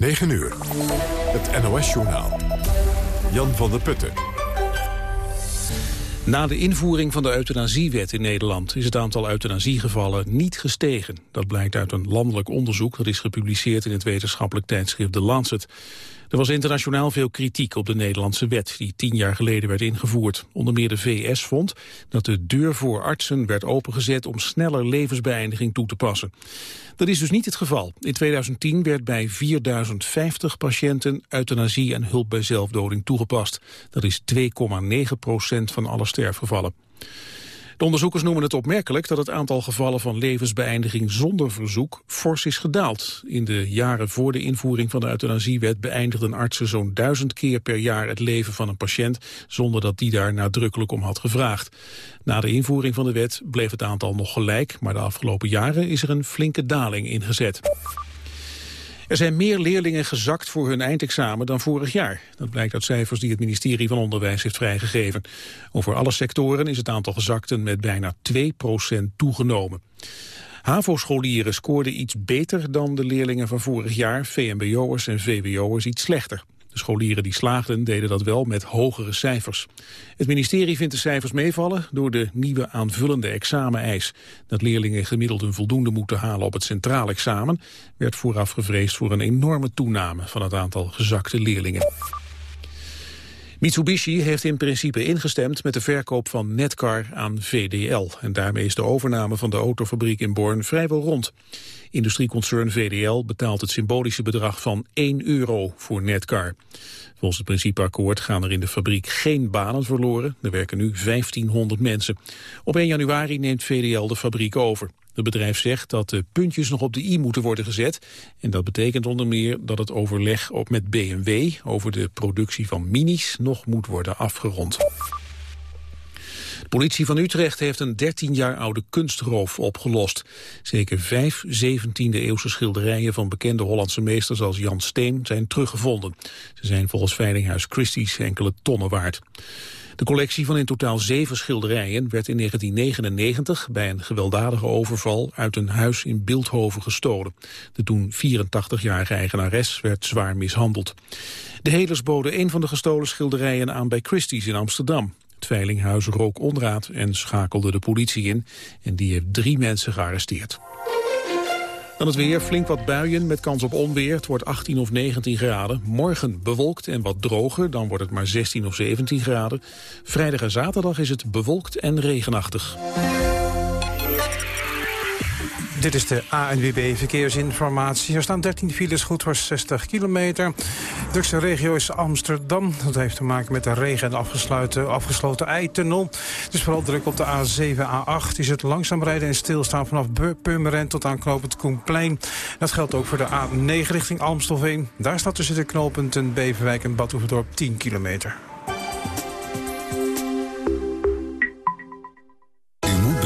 9 uur. Het NOS-journaal. Jan van der Putten. Na de invoering van de euthanasiewet in Nederland is het aantal euthanasiegevallen niet gestegen. Dat blijkt uit een landelijk onderzoek dat is gepubliceerd in het wetenschappelijk tijdschrift The Lancet. Er was internationaal veel kritiek op de Nederlandse wet die tien jaar geleden werd ingevoerd. Onder meer de VS vond dat de deur voor artsen werd opengezet om sneller levensbeëindiging toe te passen. Dat is dus niet het geval. In 2010 werd bij 4050 patiënten euthanasie en hulp bij zelfdoding toegepast. Dat is 2,9 procent van alle sterfgevallen. De onderzoekers noemen het opmerkelijk dat het aantal gevallen van levensbeëindiging zonder verzoek fors is gedaald. In de jaren voor de invoering van de euthanasiewet beëindigden artsen zo'n duizend keer per jaar het leven van een patiënt zonder dat die daar nadrukkelijk om had gevraagd. Na de invoering van de wet bleef het aantal nog gelijk, maar de afgelopen jaren is er een flinke daling ingezet. Er zijn meer leerlingen gezakt voor hun eindexamen dan vorig jaar. Dat blijkt uit cijfers die het ministerie van Onderwijs heeft vrijgegeven. Over alle sectoren is het aantal gezakten met bijna 2% toegenomen. HAVO-scholieren scoorden iets beter dan de leerlingen van vorig jaar. VMBO'ers en VWO'ers iets slechter. Scholieren die slaagden deden dat wel met hogere cijfers. Het ministerie vindt de cijfers meevallen door de nieuwe aanvullende exameneis. Dat leerlingen gemiddeld een voldoende moeten halen op het centraal examen... werd vooraf gevreesd voor een enorme toename van het aantal gezakte leerlingen. Mitsubishi heeft in principe ingestemd met de verkoop van Netcar aan VDL. En daarmee is de overname van de autofabriek in Born vrijwel rond. Industrieconcern VDL betaalt het symbolische bedrag van 1 euro voor Netcar. Volgens het principeakkoord gaan er in de fabriek geen banen verloren. Er werken nu 1500 mensen. Op 1 januari neemt VDL de fabriek over. Het bedrijf zegt dat de puntjes nog op de i moeten worden gezet. En dat betekent onder meer dat het overleg op met BMW over de productie van minis nog moet worden afgerond. De politie van Utrecht heeft een 13 jaar oude kunstroof opgelost. Zeker vijf 17e-eeuwse schilderijen van bekende Hollandse meesters als Jan Steen zijn teruggevonden. Ze zijn volgens Veilinghuis Christie's enkele tonnen waard. De collectie van in totaal zeven schilderijen werd in 1999 bij een gewelddadige overval uit een huis in Beeldhoven gestolen. De toen 84-jarige eigenares werd zwaar mishandeld. De helers boden een van de gestolen schilderijen aan bij Christie's in Amsterdam. Het veilinghuis rook onraad en schakelde de politie in. En die heeft drie mensen gearresteerd. Dan het weer, flink wat buien met kans op onweer. Het wordt 18 of 19 graden. Morgen bewolkt en wat droger, dan wordt het maar 16 of 17 graden. Vrijdag en zaterdag is het bewolkt en regenachtig. Dit is de ANWB Verkeersinformatie. Er staan 13 files, goed voor 60 kilometer. De drukste regio is Amsterdam. Dat heeft te maken met de regen en de afgesloten, afgesloten eitunnel. Is vooral druk op de A7, A8. Is het langzaam rijden en stilstaan vanaf Purmerend tot aan knooppunt Koenplein. Dat geldt ook voor de A9 richting Amstelveen. Daar staat tussen de knooppunten Beverwijk en Bad 10 kilometer.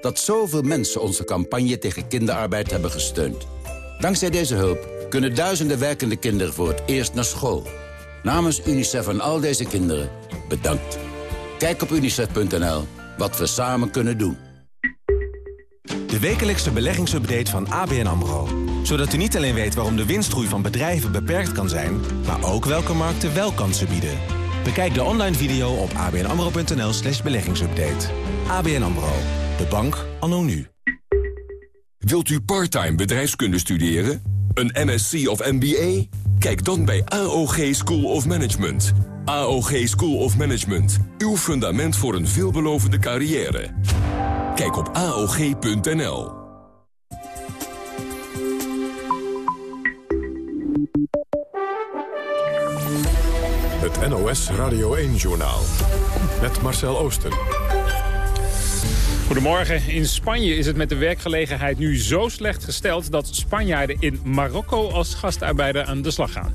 dat zoveel mensen onze campagne tegen kinderarbeid hebben gesteund. Dankzij deze hulp kunnen duizenden werkende kinderen voor het eerst naar school. Namens UNICEF en al deze kinderen, bedankt. Kijk op unicef.nl wat we samen kunnen doen. De wekelijkse beleggingsupdate van ABN AMRO. Zodat u niet alleen weet waarom de winstgroei van bedrijven beperkt kan zijn... maar ook welke markten wel kansen bieden. Bekijk de online video op abnamro.nl slash beleggingsupdate. ABN AMRO. De bank anno nu. Wilt u parttime bedrijfskunde studeren? Een MSc of MBA? Kijk dan bij AOG School of Management. AOG School of Management. Uw fundament voor een veelbelovende carrière. Kijk op AOG.nl. Het NOS Radio 1-journaal. Met Marcel Oosten. Goedemorgen. In Spanje is het met de werkgelegenheid nu zo slecht gesteld... dat Spanjaarden in Marokko als gastarbeider aan de slag gaan.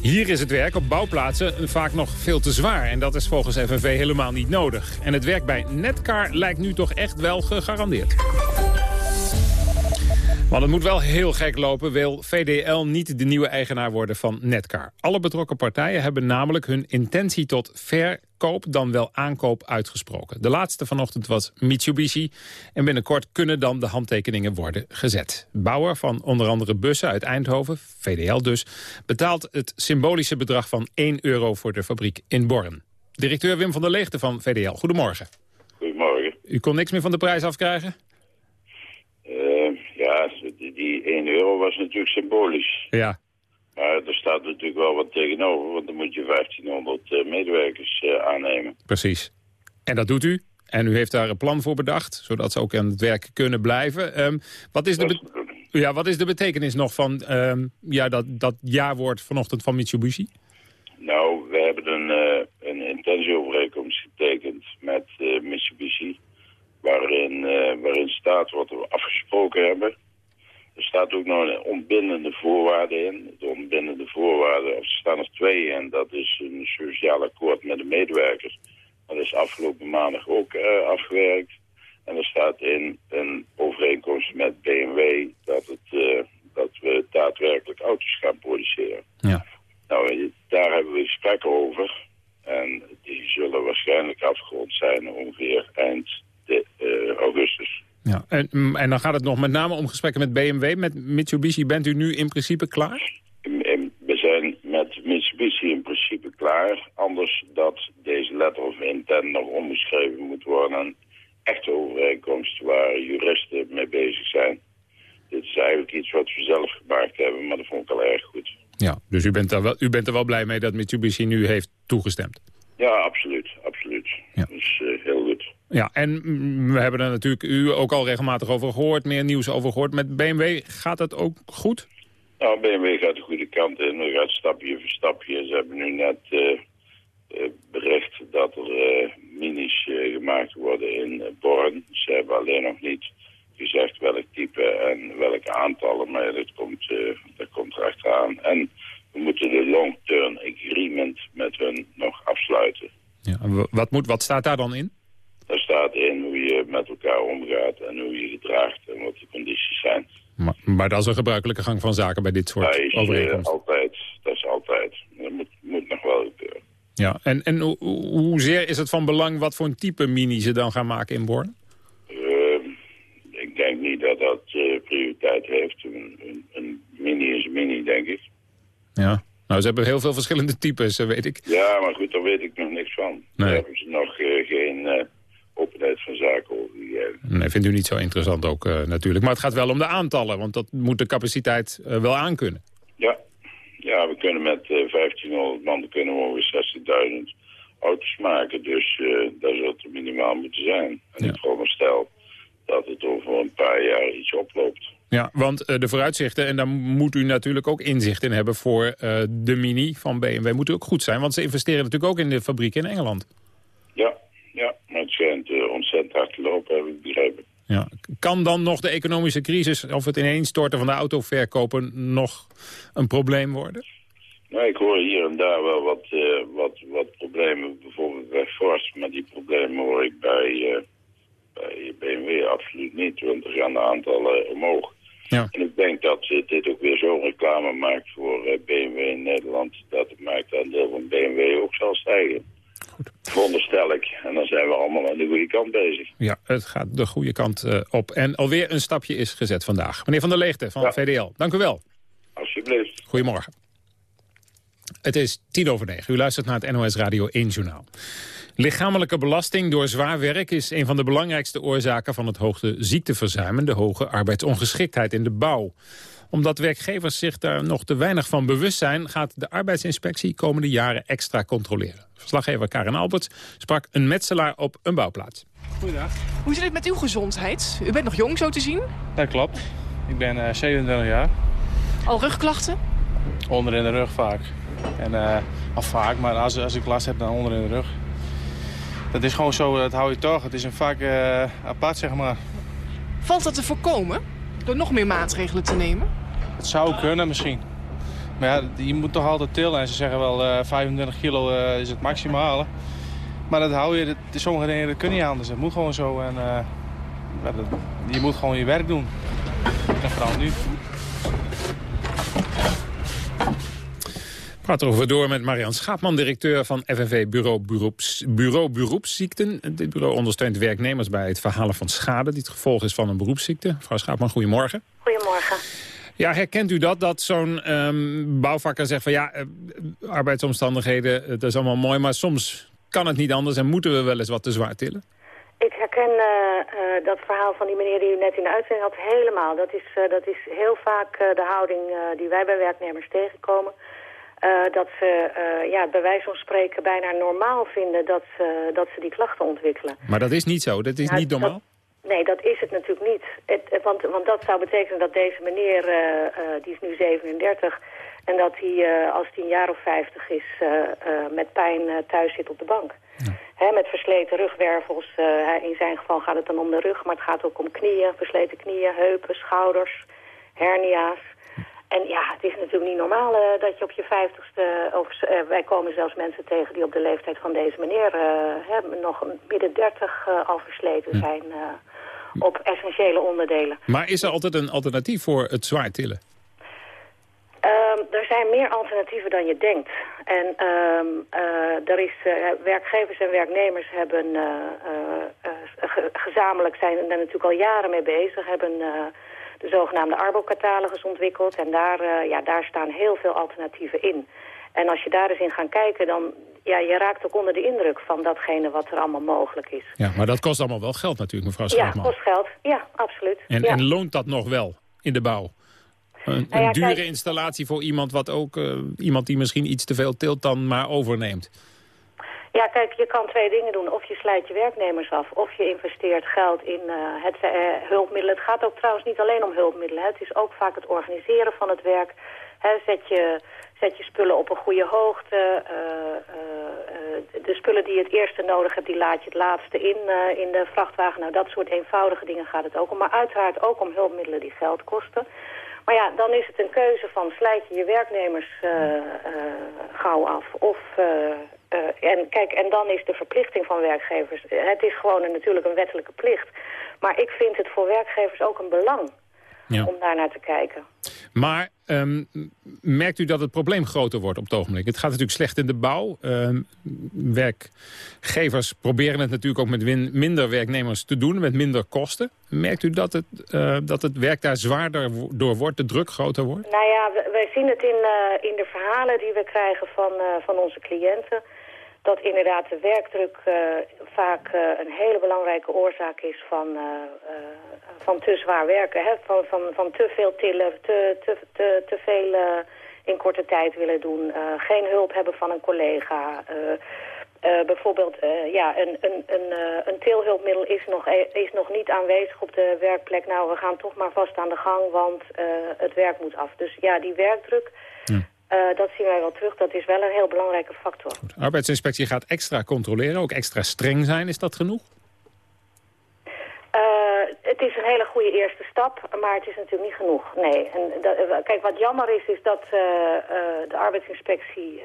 Hier is het werk op bouwplaatsen vaak nog veel te zwaar. En dat is volgens FNV helemaal niet nodig. En het werk bij Netcar lijkt nu toch echt wel gegarandeerd. Want het moet wel heel gek lopen, wil VDL niet de nieuwe eigenaar worden van Netcar. Alle betrokken partijen hebben namelijk hun intentie tot verkoop dan wel aankoop uitgesproken. De laatste vanochtend was Mitsubishi en binnenkort kunnen dan de handtekeningen worden gezet. Bouwer van onder andere bussen uit Eindhoven, VDL dus, betaalt het symbolische bedrag van 1 euro voor de fabriek in Born. Directeur Wim van der Leegte van VDL, goedemorgen. Goedemorgen. U kon niks meer van de prijs afkrijgen? Uh, ja, die 1 euro was natuurlijk symbolisch. Ja. Maar er staat natuurlijk wel wat tegenover, want dan moet je 1500 uh, medewerkers uh, aannemen. Precies. En dat doet u? En u heeft daar een plan voor bedacht, zodat ze ook aan het werk kunnen blijven. Um, wat, is de ja, wat is de betekenis nog van um, ja, dat, dat jaarwoord vanochtend van Mitsubishi? Nou, we hebben een, uh, een intentieovereenkomst getekend met Mitsubishi... Waarin, uh, waarin staat wat we afgesproken hebben. Er staat ook nog een ontbindende voorwaarde in. De ontbindende voorwaarden, er staan er twee in. Dat is een sociaal akkoord met de medewerkers. Dat is afgelopen maandag ook uh, afgewerkt. En er staat in een overeenkomst met BMW dat, het, uh, dat we daadwerkelijk auto's gaan produceren. Ja. Nou, daar hebben we gesprekken over. En die zullen waarschijnlijk afgerond zijn ongeveer eind de, uh, augustus. Ja, en, en dan gaat het nog met name om gesprekken met BMW. Met Mitsubishi bent u nu in principe klaar? We zijn met Mitsubishi in principe klaar. Anders dat deze letter of intent nog omgeschreven moet worden. Een echte overeenkomst waar juristen mee bezig zijn. Dit is eigenlijk iets wat we zelf gemaakt hebben, maar dat vond ik al erg goed. Ja, dus u bent er wel, u bent er wel blij mee dat Mitsubishi nu heeft toegestemd? Ja, absoluut. absoluut. Ja. Dus uh, goed. Ja, en we hebben er natuurlijk u ook al regelmatig over gehoord, meer nieuws over gehoord. Met BMW gaat het ook goed? Nou, BMW gaat de goede kant in. We gaat stapje voor stapje. Ze hebben nu net uh, uh, bericht dat er uh, minis gemaakt worden in Born. Ze hebben alleen nog niet gezegd welk type en welke aantallen, maar dat komt, dat komt er achteraan. En we moeten de long-term agreement met hun nog afsluiten. Ja, wat, moet, wat staat daar dan in? Daar staat in hoe je met elkaar omgaat en hoe je gedraagt en wat de condities zijn. Maar, maar dat is een gebruikelijke gang van zaken bij dit soort is, overeenkomsten? Altijd, dat is altijd. Dat moet, moet nog wel gebeuren. Ja, en, en ho hoezeer is het van belang wat voor een type mini ze dan gaan maken in Born? Uh, ik denk niet dat dat uh, prioriteit heeft. Een, een, een, mini is een mini, denk ik. Ja, nou ze hebben heel veel verschillende types, weet ik. Ja, maar goed, daar weet ik nog niks van. Nee. Daar hebben ze nog uh, geen openheid van zaken over. Nee, vindt u niet zo interessant ook uh, natuurlijk. Maar het gaat wel om de aantallen, want dat moet de capaciteit uh, wel aankunnen. Ja. ja, we kunnen met uh, 1500 man kunnen we ongeveer 60.000 auto's maken. Dus daar zal het minimaal moeten zijn. En Ja. ik veronderstel dat het over een paar jaar iets oploopt. Ja, want de vooruitzichten, en daar moet u natuurlijk ook inzicht in hebben voor de Mini van BMW, moeten ook goed zijn. Want ze investeren natuurlijk ook in de fabriek in Engeland. Ja, uh, ontzettend hard te lopen, heb ik begrepen. Ja. Kan dan nog de economische crisis, of het ineenstorten van de autoverkopen, nog een probleem worden? Nou, ik hoor hier en daar wel wat, uh, wat, wat problemen, bijvoorbeeld bij Ford. Maar die problemen hoor ik bij, uh, bij BMW absoluut niet, want er gaan de aantallen omhoog. Ja. En ik denk dat uh, dit ook weer zo'n reclame maakt voor BMW in Nederland... dat het marktaandeel van BMW ook zal stijgen. Goed. Veronderstel ik. En dan zijn we allemaal aan de goede kant bezig. Ja, het gaat de goede kant uh, op. En alweer een stapje is gezet vandaag. Meneer Van der Leegte van VDL, dank u wel. Alsjeblieft. Goedemorgen. Het is tien over negen. U luistert naar het NOS Radio 1 Journaal. Lichamelijke belasting door zwaar werk is een van de belangrijkste oorzaken van het hoogte ziekteverzuim en de hoge arbeidsongeschiktheid in de bouw omdat werkgevers zich daar nog te weinig van bewust zijn... gaat de arbeidsinspectie komende jaren extra controleren. Verslaggever Karin Alberts sprak een metselaar op een bouwplaats. Goedendag. Hoe zit het met uw gezondheid? U bent nog jong zo te zien? Dat klopt. Ik ben uh, 27 jaar. Al rugklachten? Onder in de rug vaak. En, uh, al vaak, maar als, als ik last heb, dan onder in de rug. Dat is gewoon zo, dat hou je toch. Het is een vaak uh, apart, zeg maar. Valt dat te voorkomen? Door nog meer maatregelen te nemen? Het zou kunnen misschien. Maar ja, je moet toch altijd tillen. En ze zeggen wel uh, 25 kilo uh, is het maximale. Maar dat hou je, dat, sommige dingen dat kun je niet anders. Het moet gewoon zo. En, uh, dat, je moet gewoon je werk doen. En vooral nu. praat erover door met Marian Schaapman, directeur van FNV Bureau, Beroeps, Bureau Beroepsziekten. Dit bureau ondersteunt werknemers bij het verhalen van schade... die het gevolg is van een beroepsziekte. Mevrouw Schaapman, goedemorgen. Goedemorgen. Ja, herkent u dat, dat zo'n um, bouwvakker zegt van ja, uh, arbeidsomstandigheden, uh, dat is allemaal mooi, maar soms kan het niet anders en moeten we wel eens wat te zwaar tillen? Ik herken uh, dat verhaal van die meneer die u net in de uitzending had helemaal. Dat is, dat is heel vaak de houding die wij bij werknemers tegenkomen. Dat ze ja, bij wijze van spreken bijna normaal vinden dat ze, dat ze die klachten ontwikkelen. Maar dat is niet zo? Dat is ja, niet normaal? Nee, dat is het natuurlijk niet. Het, want, want dat zou betekenen dat deze meneer, uh, die is nu 37... en dat hij als hij een jaar of 50 is met pijn thuis zit op de bank. Ja. He, met versleten rugwervels. in zijn geval gaat het dan om de rug, maar het gaat ook om knieën, versleten knieën, heupen, schouders, hernia's. En ja, het is natuurlijk niet normaal uh, dat je op je vijftigste... of uh, wij komen zelfs mensen tegen die op de leeftijd van deze meneer... Uh, nog midden dertig al versleten zijn op essentiële onderdelen. Maar is er altijd een alternatief voor het zwaar tillen? Um, er zijn meer alternatieven dan je denkt. En um, er is, werkgevers en werknemers hebben ge gezamenlijk zijn er natuurlijk al jaren mee bezig... hebben de zogenaamde Arbo-catalogus ontwikkeld. En daar, uh, ja, daar staan heel veel alternatieven in. En als je daar eens in gaat kijken, dan ja, je raakt ook onder de indruk van datgene wat er allemaal mogelijk is. Ja, maar dat kost allemaal wel geld natuurlijk, mevrouw Schaapman. Ja, kost geld. Ja, absoluut. En, ja. en loont dat nog wel in de bouw? Een, nou ja, dure kijk, installatie voor iemand, wat ook, uh, iemand die misschien iets te veel tilt dan maar overneemt. Ja, kijk, je kan twee dingen doen. Of je slijt je werknemers af, of je investeert geld in uh, het, uh, hulpmiddelen. Het gaat ook trouwens niet alleen om hulpmiddelen. Hè. Het is ook vaak het organiseren van het werk. Hè, zet, je, zet je spullen op een goede hoogte. Uh, de spullen die je het eerste nodig hebt, die laat je het laatste in, in de vrachtwagen. Nou, dat soort eenvoudige dingen gaat het ook om. Maar uiteraard ook om hulpmiddelen die geld kosten. Maar ja, dan is het een keuze van slijt je je werknemers gauw af of... en kijk, en dan is de verplichting van werkgevers... Het is gewoon een, natuurlijk een wettelijke plicht. Maar ik vind het voor werkgevers ook een belang ja. om daar naar te kijken. Maar um, merkt u dat het probleem groter wordt op het ogenblik? Het gaat natuurlijk slecht in de bouw. Um, werkgevers proberen het natuurlijk ook met minder werknemers te doen, met minder kosten. Merkt u dat het, uh, dat het werk daar zwaarder door wordt, de druk groter wordt? Nou ja, wij zien het in, uh, in de verhalen die we krijgen van, uh, van onze cliënten dat inderdaad de werkdruk uh, vaak uh, een hele belangrijke oorzaak is van, uh, van te zwaar werken. Hè? Van, van, van te veel tillen, te, te, te, te veel in korte tijd willen doen. geen hulp hebben van een collega. bijvoorbeeld, ja, een, een, een, een tilhulpmiddel is nog, is nog niet aanwezig op de werkplek. Nou, we gaan toch maar vast aan de gang, want het werk moet af. Dus ja, die werkdruk... Uh, dat zien wij wel terug. Dat is wel een heel belangrijke factor. Goed. Arbeidsinspectie gaat extra controleren, ook extra streng zijn. Is dat genoeg? Uh, het is een hele goede eerste stap, maar het is natuurlijk niet genoeg. Nee. En dat, kijk, wat jammer is, is dat uh, de arbeidsinspectie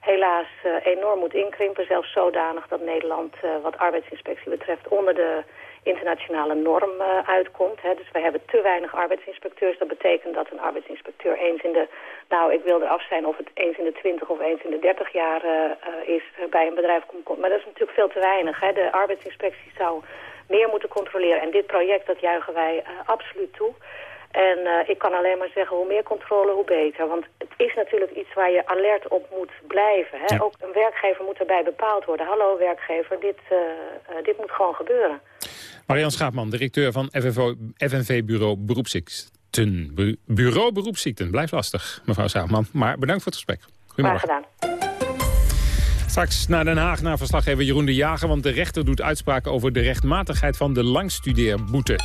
helaas enorm moet inkrimpen. Zelfs zodanig dat Nederland, wat arbeidsinspectie betreft, onder de internationale norm uitkomt. Hè. Dus we hebben te weinig arbeidsinspecteurs. Dat betekent dat een arbeidsinspecteur eens in de... Nou, ik wil eraf zijn of het eens in de 20 of eens in de 30 jaar is bij een bedrijf komt. Maar dat is natuurlijk veel te weinig. Hè. De arbeidsinspectie zou meer moeten controleren. En dit project, dat juichen wij absoluut toe. En uh, ik kan alleen maar zeggen, hoe meer controle, hoe beter. Want het is natuurlijk iets waar je alert op moet blijven. Hè? Ook een werkgever moet erbij bepaald worden. Hallo werkgever, dit, dit moet gewoon gebeuren. Marian Schaapman, directeur van FNV Bureau Beroepsziekten. Bureau Beroepsziekten. Blijft lastig, mevrouw Schaapman. Maar bedankt voor het gesprek. Goedemorgen. Gedaan. Straks naar Den Haag naar verslaggever Jeroen de Jager... want de rechter doet uitspraken over de rechtmatigheid van de langstudeerboete.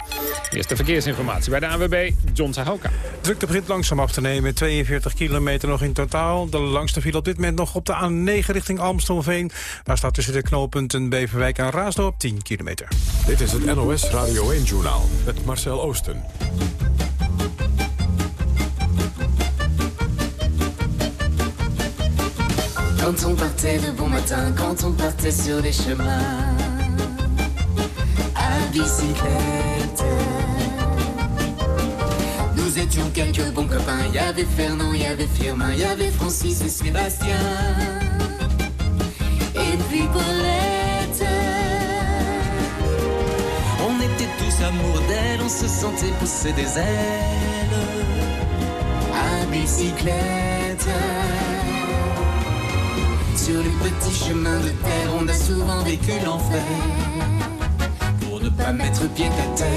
Eerste verkeersinformatie bij de AWB, John Sahoka. Drukte begint langzaam af te nemen. 42 kilometer nog in totaal. De langste viel op dit moment nog op de A9 richting Amstelveen. Daar staat tussen de knooppunten Beverwijk en Raasdorp 10 kilometer. Dit is het NOS Radio 1-journaal met Marcel Oosten. Quand on partait de bon matin, quand on partait sur les chemins à bicyclette. Nous étions quelques bons copains, il y avait Fernand, il y avait Firmin, il y avait Francis et Sébastien. Et puis Paulette. On était tous amoureux d'elle, on se sentait pousser des ailes à bicyclette. Sur les petits chemins de terre, on a souvent vécu l'enfer. Pour ne pas mettre pied à terre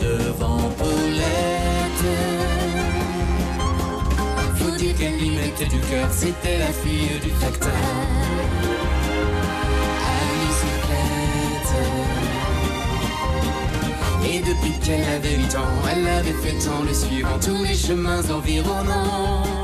devant Paulette. Faut dire qu'elle y mettait du cœur, c'était la fille du facteur. Et depuis qu'elle avait 8 ans, elle avait fait tant le suivant tous les chemins environnants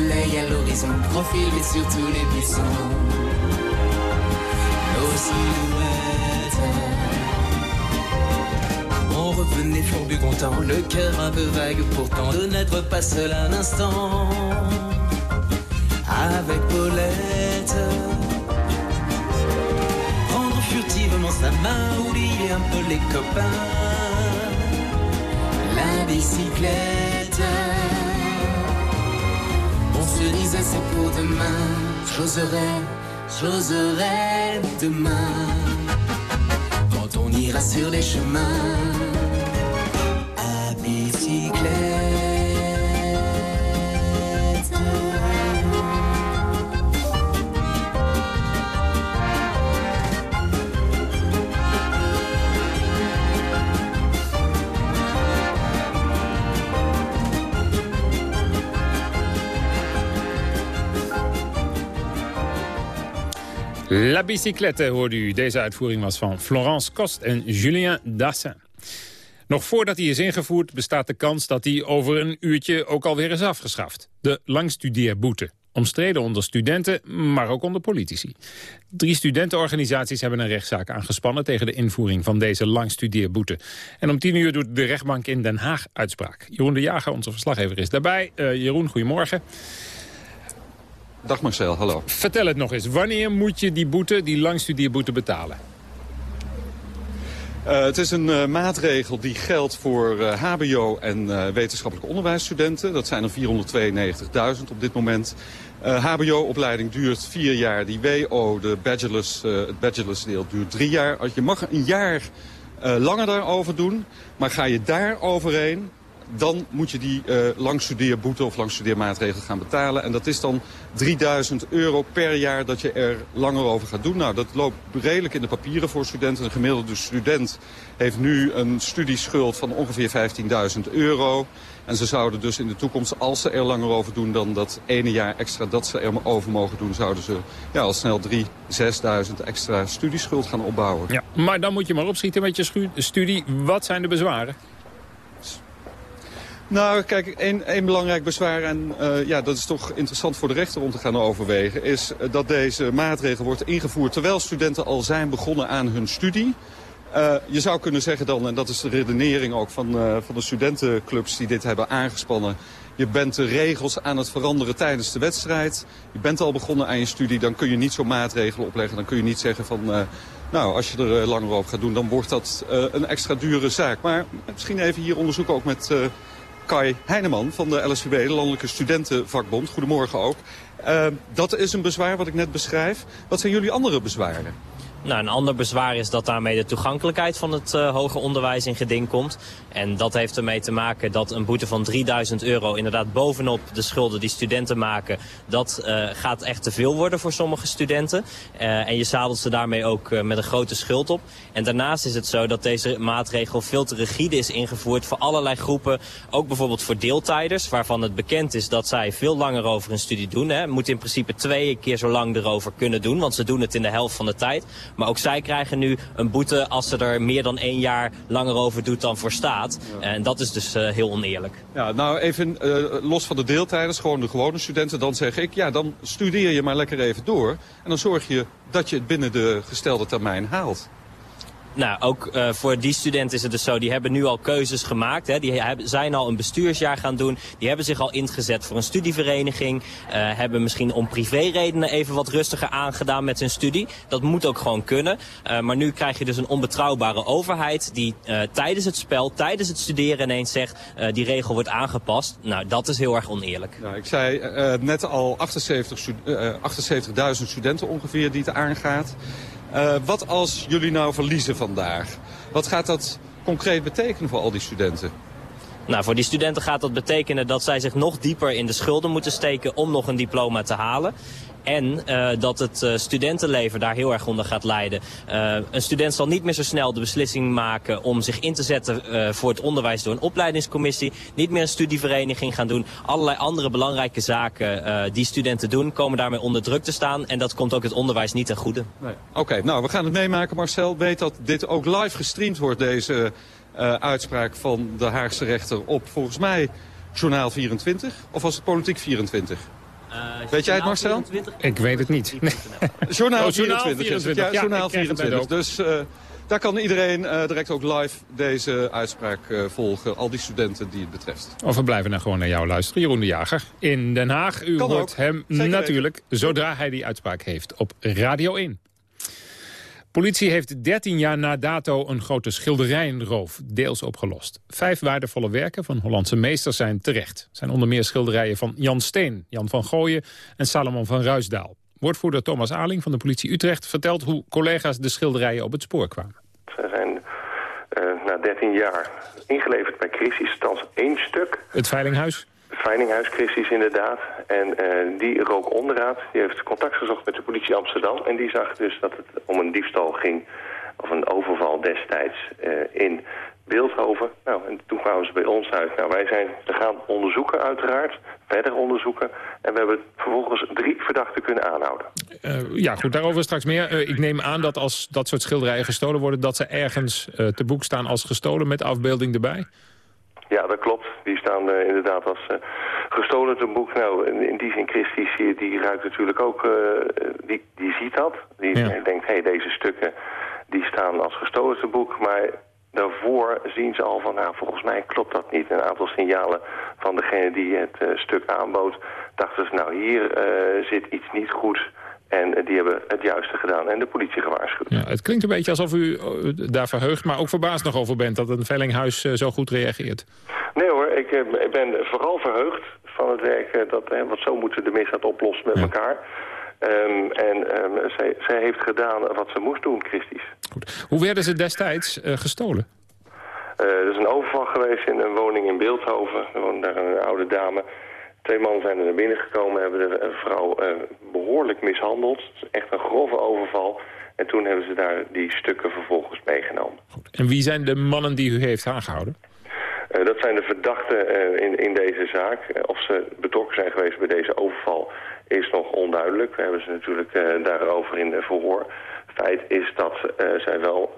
soleil à l'horizon profilait sur tous les buissons. Nos silhouettes. On revenait fourbu content, le cœur un peu vague pourtant de n'être pas seul un instant. Avec Paulette. Prendre furtivement sa main, oublier un peu les copains. La bicyclette se disais c'est pour demain. J'oserai, j'oserai demain. Quand on ira sur les chemins à bicyclette. La bicyclette hoorde u. Deze uitvoering was van Florence Kost en Julien Dassin. Nog voordat hij is ingevoerd bestaat de kans dat hij over een uurtje ook alweer is afgeschaft. De langstudeerboete. Omstreden onder studenten, maar ook onder politici. Drie studentenorganisaties hebben een rechtszaak aangespannen... tegen de invoering van deze langstudeerboete. En om tien uur doet de rechtbank in Den Haag uitspraak. Jeroen de Jager, onze verslaggever, is daarbij. Uh, Jeroen, goedemorgen. Dag Marcel, hallo. Vertel het nog eens. Wanneer moet je die boete, die langstudierboete betalen? Uh, het is een uh, maatregel die geldt voor uh, hbo- en wetenschappelijk onderwijsstudenten. Dat zijn er 492.000 op dit moment. hbo-opleiding duurt vier jaar. Die WO, de bachelors, het bachelorsdeel, duurt drie jaar. Je mag een jaar langer daarover doen. Maar ga je daar overheen, dan moet je die uh, langstudeerboete of langstudeermaatregel gaan betalen. En dat is dan 3000 euro per jaar dat je er langer over gaat doen. Nou, dat loopt redelijk in de papieren voor studenten. Een gemiddelde student heeft nu een studieschuld van ongeveer 15.000 euro. En ze zouden dus in de toekomst, als ze er langer over doen dan dat ene jaar extra dat ze er over mogen doen, zouden ze ja, al snel 3.000, 6.000 extra studieschuld gaan opbouwen. Ja, maar dan moet je maar opschieten met je studie. Wat zijn de bezwaren? Nou, kijk, één, belangrijk bezwaar, en uh, ja, dat is toch interessant voor de rechter om te gaan overwegen... is dat deze maatregel wordt ingevoerd terwijl studenten al zijn begonnen aan hun studie. Uh, je zou kunnen zeggen dan, en dat is de redenering ook van, van de studentenclubs die dit hebben aangespannen... je bent de regels aan het veranderen tijdens de wedstrijd. Je bent al begonnen aan je studie, dan kun je niet zo'n maatregel opleggen. Dan kun je niet zeggen van, nou, als je er langer over gaat doen... dan wordt dat een extra dure zaak. Maar misschien even hier onderzoeken ook met Kai Heineman van de LSVB, de Landelijke Studentenvakbond. Goedemorgen ook. dat is een bezwaar wat ik net beschrijf. Wat zijn jullie andere bezwaren? Nou, een ander bezwaar is dat daarmee de toegankelijkheid van het uh, hoger onderwijs in geding komt. En dat heeft ermee te maken dat een boete van 3000 euro inderdaad bovenop de schulden die studenten maken, dat uh, gaat echt te veel worden voor sommige studenten. Uh, en je zadelt ze daarmee ook met een grote schuld op. En daarnaast is het zo dat deze maatregel veel te rigide is ingevoerd voor allerlei groepen. Ook bijvoorbeeld voor deeltijders, waarvan het bekend is dat zij veel langer over een studie doen. Hè. Moeten in principe twee keer zo lang erover kunnen doen, want ze doen het in de helft van de tijd. Maar ook zij krijgen nu een boete als ze er meer dan één jaar langer over doet dan voor staat. En dat is dus uh, heel oneerlijk. Ja, nou even uh, los van de deeltijders, gewoon de gewone studenten. Dan zeg ik, ja dan studeer je maar lekker even door. En dan zorg je dat je het binnen de gestelde termijn haalt. Nou, ook uh, voor die studenten is het dus zo, die hebben nu al keuzes gemaakt. Hè. Die hebben, zijn al een bestuursjaar gaan doen. Die hebben zich al ingezet voor een studievereniging. Uh, hebben misschien om privéredenen even wat rustiger aangedaan met hun studie. Dat moet ook gewoon kunnen. Uh, maar nu krijg je dus een onbetrouwbare overheid die tijdens het spel, tijdens het studeren ineens zegt... die regel wordt aangepast. Nou, dat is heel erg oneerlijk. Nou, ik zei net al 78.000 78 studenten ongeveer die het aangaat. Uh, wat als jullie nou verliezen vandaag? Wat gaat dat concreet betekenen voor al die studenten? Nou, voor die studenten gaat dat betekenen dat zij zich nog dieper in de schulden moeten steken om nog een diploma te halen. En uh, dat het uh, studentenleven daar heel erg onder gaat lijden. Uh, een student zal niet meer zo snel de beslissing maken om zich in te zetten voor het onderwijs door een opleidingscommissie. Niet meer een studievereniging gaan doen. Allerlei andere belangrijke zaken die studenten doen komen daarmee onder druk te staan. En dat komt ook het onderwijs niet ten goede. Nee. Oké, okay, nou we gaan het meemaken. Marcel weet dat dit ook live gestreamd wordt, deze uitspraak van de Haagse rechter op volgens mij Journaal 24. Of was het Politiek 24? Uh, Weet jij het, Marcel? 24? Ik weet het niet. Nee. Journaal, oh, 24, 24 Ja, ja, Journaal 24. Dus uh, daar kan iedereen uh, direct ook live deze uitspraak volgen. Al die studenten die het betreft. Of we blijven dan gewoon naar jou luisteren. Jeroen de Jager in Den Haag. U kan hoort ook. hem Zeker natuurlijk weten. zodra hij die uitspraak heeft op Radio 1. Politie heeft 13 jaar na dato een grote schilderijenroof deels opgelost. Vijf waardevolle werken van Hollandse meesters zijn terecht. Zijn onder meer schilderijen van Jan Steen, Jan van Gooien en Salomon van Ruisdaal. Woordvoerder Thomas Aling van de politie Utrecht vertelt hoe collega's de schilderijen op het spoor kwamen. Ze zijn uh, na 13 jaar ingeleverd bij Christus, althans één stuk. Het Veilinghuis? Veilinghuis Christies inderdaad. En uh, die rook onderraad. Die heeft contact gezocht met de politie Amsterdam. En die zag dus dat het om een diefstal ging. Of een overval destijds uh, in Beeldhoven. Nou, en toen kwamen ze bij ons uit. Nou, wij zijn te gaan onderzoeken uiteraard. Verder onderzoeken. En we hebben vervolgens drie verdachten kunnen aanhouden. Uh, ja, goed, daarover straks meer. Uh, ik neem aan dat als dat soort schilderijen gestolen worden... dat ze ergens uh, te boek staan als gestolen met afbeelding erbij? Ja, dat klopt. Die staan uh, inderdaad als uh, gestolen te boek. Nou, in, in die zin, Christies, die, die ruikt natuurlijk ook, uh, die, die ziet dat. Die ja. denkt, hé, hey, deze stukken die staan als gestolen te boek. Maar daarvoor zien ze al van, nou, volgens mij klopt dat niet. Een aantal signalen van degene die het stuk aanbood, dachten ze, nou, hier zit iets niet goed... En die hebben het juiste gedaan en de politie gewaarschuwd. Ja, het klinkt een beetje alsof u eh, daar verheugd, maar ook verbaasd nog over bent... dat een veilinghuis eh, zo goed reageert. Nee hoor, ik, eh, ik ben vooral verheugd van het werk... dat, wat zo moeten de misdaad oplossen met ja. elkaar... Um, en um, zij, zij, heeft gedaan wat ze moest doen, Christies. Goed. Hoe werden ze destijds uh, gestolen? er is een overval geweest in een woning in Beeldhoven. Er woonde daar een oude dame. Twee mannen zijn er naar binnen gekomen, hebben de vrouw behoorlijk mishandeld. Echt een grove overval. En toen hebben ze daar die stukken vervolgens meegenomen. En wie zijn de mannen die u heeft aangehouden? Uh, dat zijn de verdachten uh, in, in deze zaak. Uh, of ze betrokken zijn geweest bij deze overval is nog onduidelijk. We hebben ze natuurlijk daarover in verhoor. Feit is dat zij wel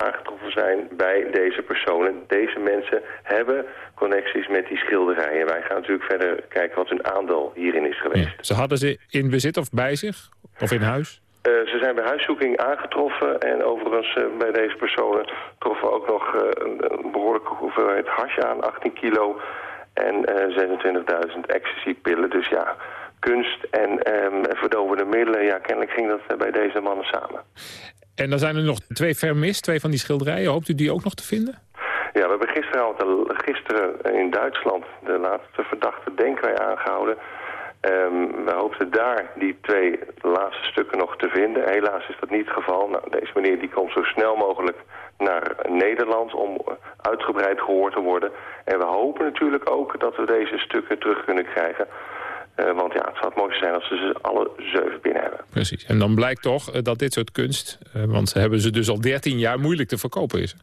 aangetroffen zijn bij deze personen. Deze mensen hebben connecties met die schilderijen. Wij gaan natuurlijk verder kijken wat hun aandeel hierin is geweest. Ze hadden ze in bezit of bij zich? Of in huis? Uh, ze zijn bij huiszoeking aangetroffen en overigens uh, bij deze personen troffen we ook nog uh, een behoorlijke hoeveelheid hash aan, 18 kilo en 26.000 ecstasy-pillen. Dus ja, kunst en um, verdovende middelen, ja, kennelijk ging dat bij deze mannen samen. En dan zijn er nog twee vermist, twee van die schilderijen. Hoopt u die ook nog te vinden? Ja, we hebben gisteren in Duitsland de laatste verdachte denken wij aangehouden... Um, we hoopten daar die twee laatste stukken nog te vinden. Helaas is dat niet het geval. Nou, deze meneer die komt zo snel mogelijk naar Nederland om uitgebreid gehoord te worden. En we hopen natuurlijk ook dat we deze stukken terug kunnen krijgen. Uh, want ja, het zou het mooiste zijn als ze ze alle zeven binnen hebben. Precies. En dan blijkt toch uh, dat dit soort kunst, uh, want ze hebben ze dus al 13 jaar moeilijk te verkopen is.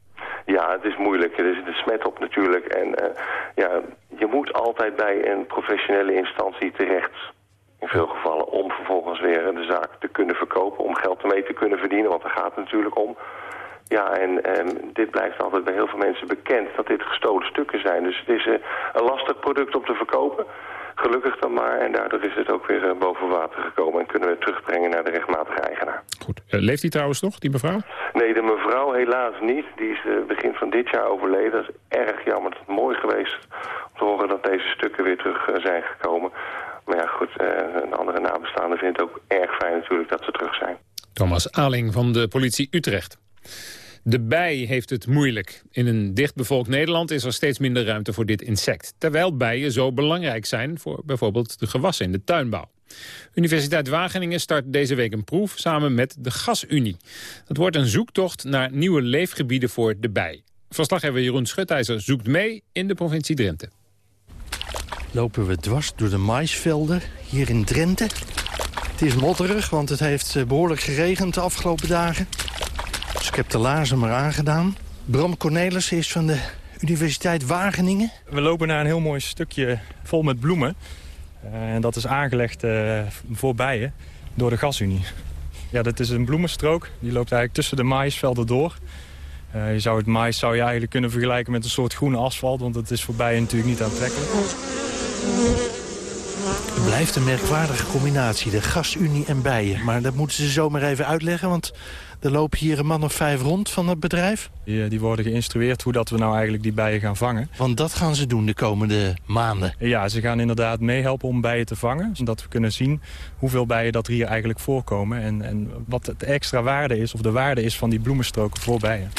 Ja, het is moeilijk. Er zit een smet op natuurlijk. En ja, je moet altijd bij een professionele instantie terecht. In veel gevallen om vervolgens weer de zaak te kunnen verkopen. Om geld ermee te kunnen verdienen, want daar gaat het natuurlijk om. Ja, en, en dit blijft altijd bij heel veel mensen bekend dat dit gestolen stukken zijn. Dus het is een lastig product om te verkopen. Gelukkig dan maar. En daardoor is het ook weer uh, boven water gekomen. En kunnen we het terugbrengen naar de rechtmatige eigenaar. Goed. Uh, leeft hij trouwens nog, die mevrouw? Nee, de mevrouw helaas niet. Die is begin van dit jaar overleden. Dat is erg jammer. Het is mooi geweest om te horen dat deze stukken weer terug zijn gekomen. Maar ja, goed, een andere nabestaande vindt het ook erg fijn natuurlijk dat ze terug zijn. Thomas Aling van de politie Utrecht. De bij heeft het moeilijk. In een dichtbevolkt Nederland is er steeds minder ruimte voor dit insect. Terwijl bijen zo belangrijk zijn voor bijvoorbeeld de gewassen in de tuinbouw. Universiteit Wageningen start deze week een proef samen met de Gasunie. Dat wordt een zoektocht naar nieuwe leefgebieden voor de bij. Verslaggever Jeroen Schutijzer zoekt mee in de provincie Drenthe. Lopen we dwars door de maisvelden hier in Drenthe. Het is modderig, want het heeft behoorlijk geregend de afgelopen dagen. Dus ik heb de laarzen maar aangedaan. Bram Cornelis is van de Universiteit Wageningen. We lopen naar een heel mooi stukje vol met bloemen. Uh, en dat is aangelegd uh, voor bijen door de Gasunie. Ja, dat is een bloemenstrook. Die loopt eigenlijk tussen de maïsvelden door. Uh, je zou het maïs zou je eigenlijk kunnen vergelijken met een soort groene asfalt... want het is voor bijen natuurlijk niet aantrekkelijk. Het blijft een merkwaardige combinatie, de Gasunie en bijen. Maar dat moeten ze zomaar even uitleggen, want er lopen hier een man of vijf rond van het bedrijf. Die, die, worden geïnstrueerd hoe dat we nou eigenlijk die bijen gaan vangen. Want dat gaan ze doen de komende maanden. Ja, ze gaan inderdaad meehelpen om bijen te vangen. Zodat we kunnen zien hoeveel bijen dat er hier eigenlijk voorkomen. En, en wat het extra waarde is, of de waarde is van die bloemenstroken voor bijen.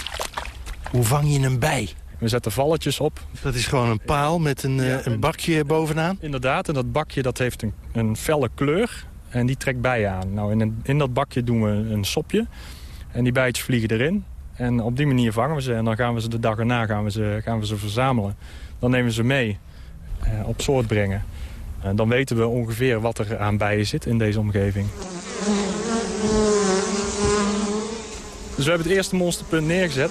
Hoe vang je een bij? We zetten valletjes op. Dat is gewoon een paal met een, ja, een bakje bovenaan? Inderdaad, en dat bakje dat heeft een, een felle kleur. En die trekt bijen aan. Nou, in, een, in dat bakje doen we een sopje. En die bijtjes vliegen erin. En op die manier vangen we ze. En dan gaan we ze de dag erna gaan we ze, gaan we ze verzamelen. Dan nemen we ze mee eh, op soort brengen. En dan weten we ongeveer wat er aan bijen zit in deze omgeving. Dus we hebben het eerste monsterpunt neergezet.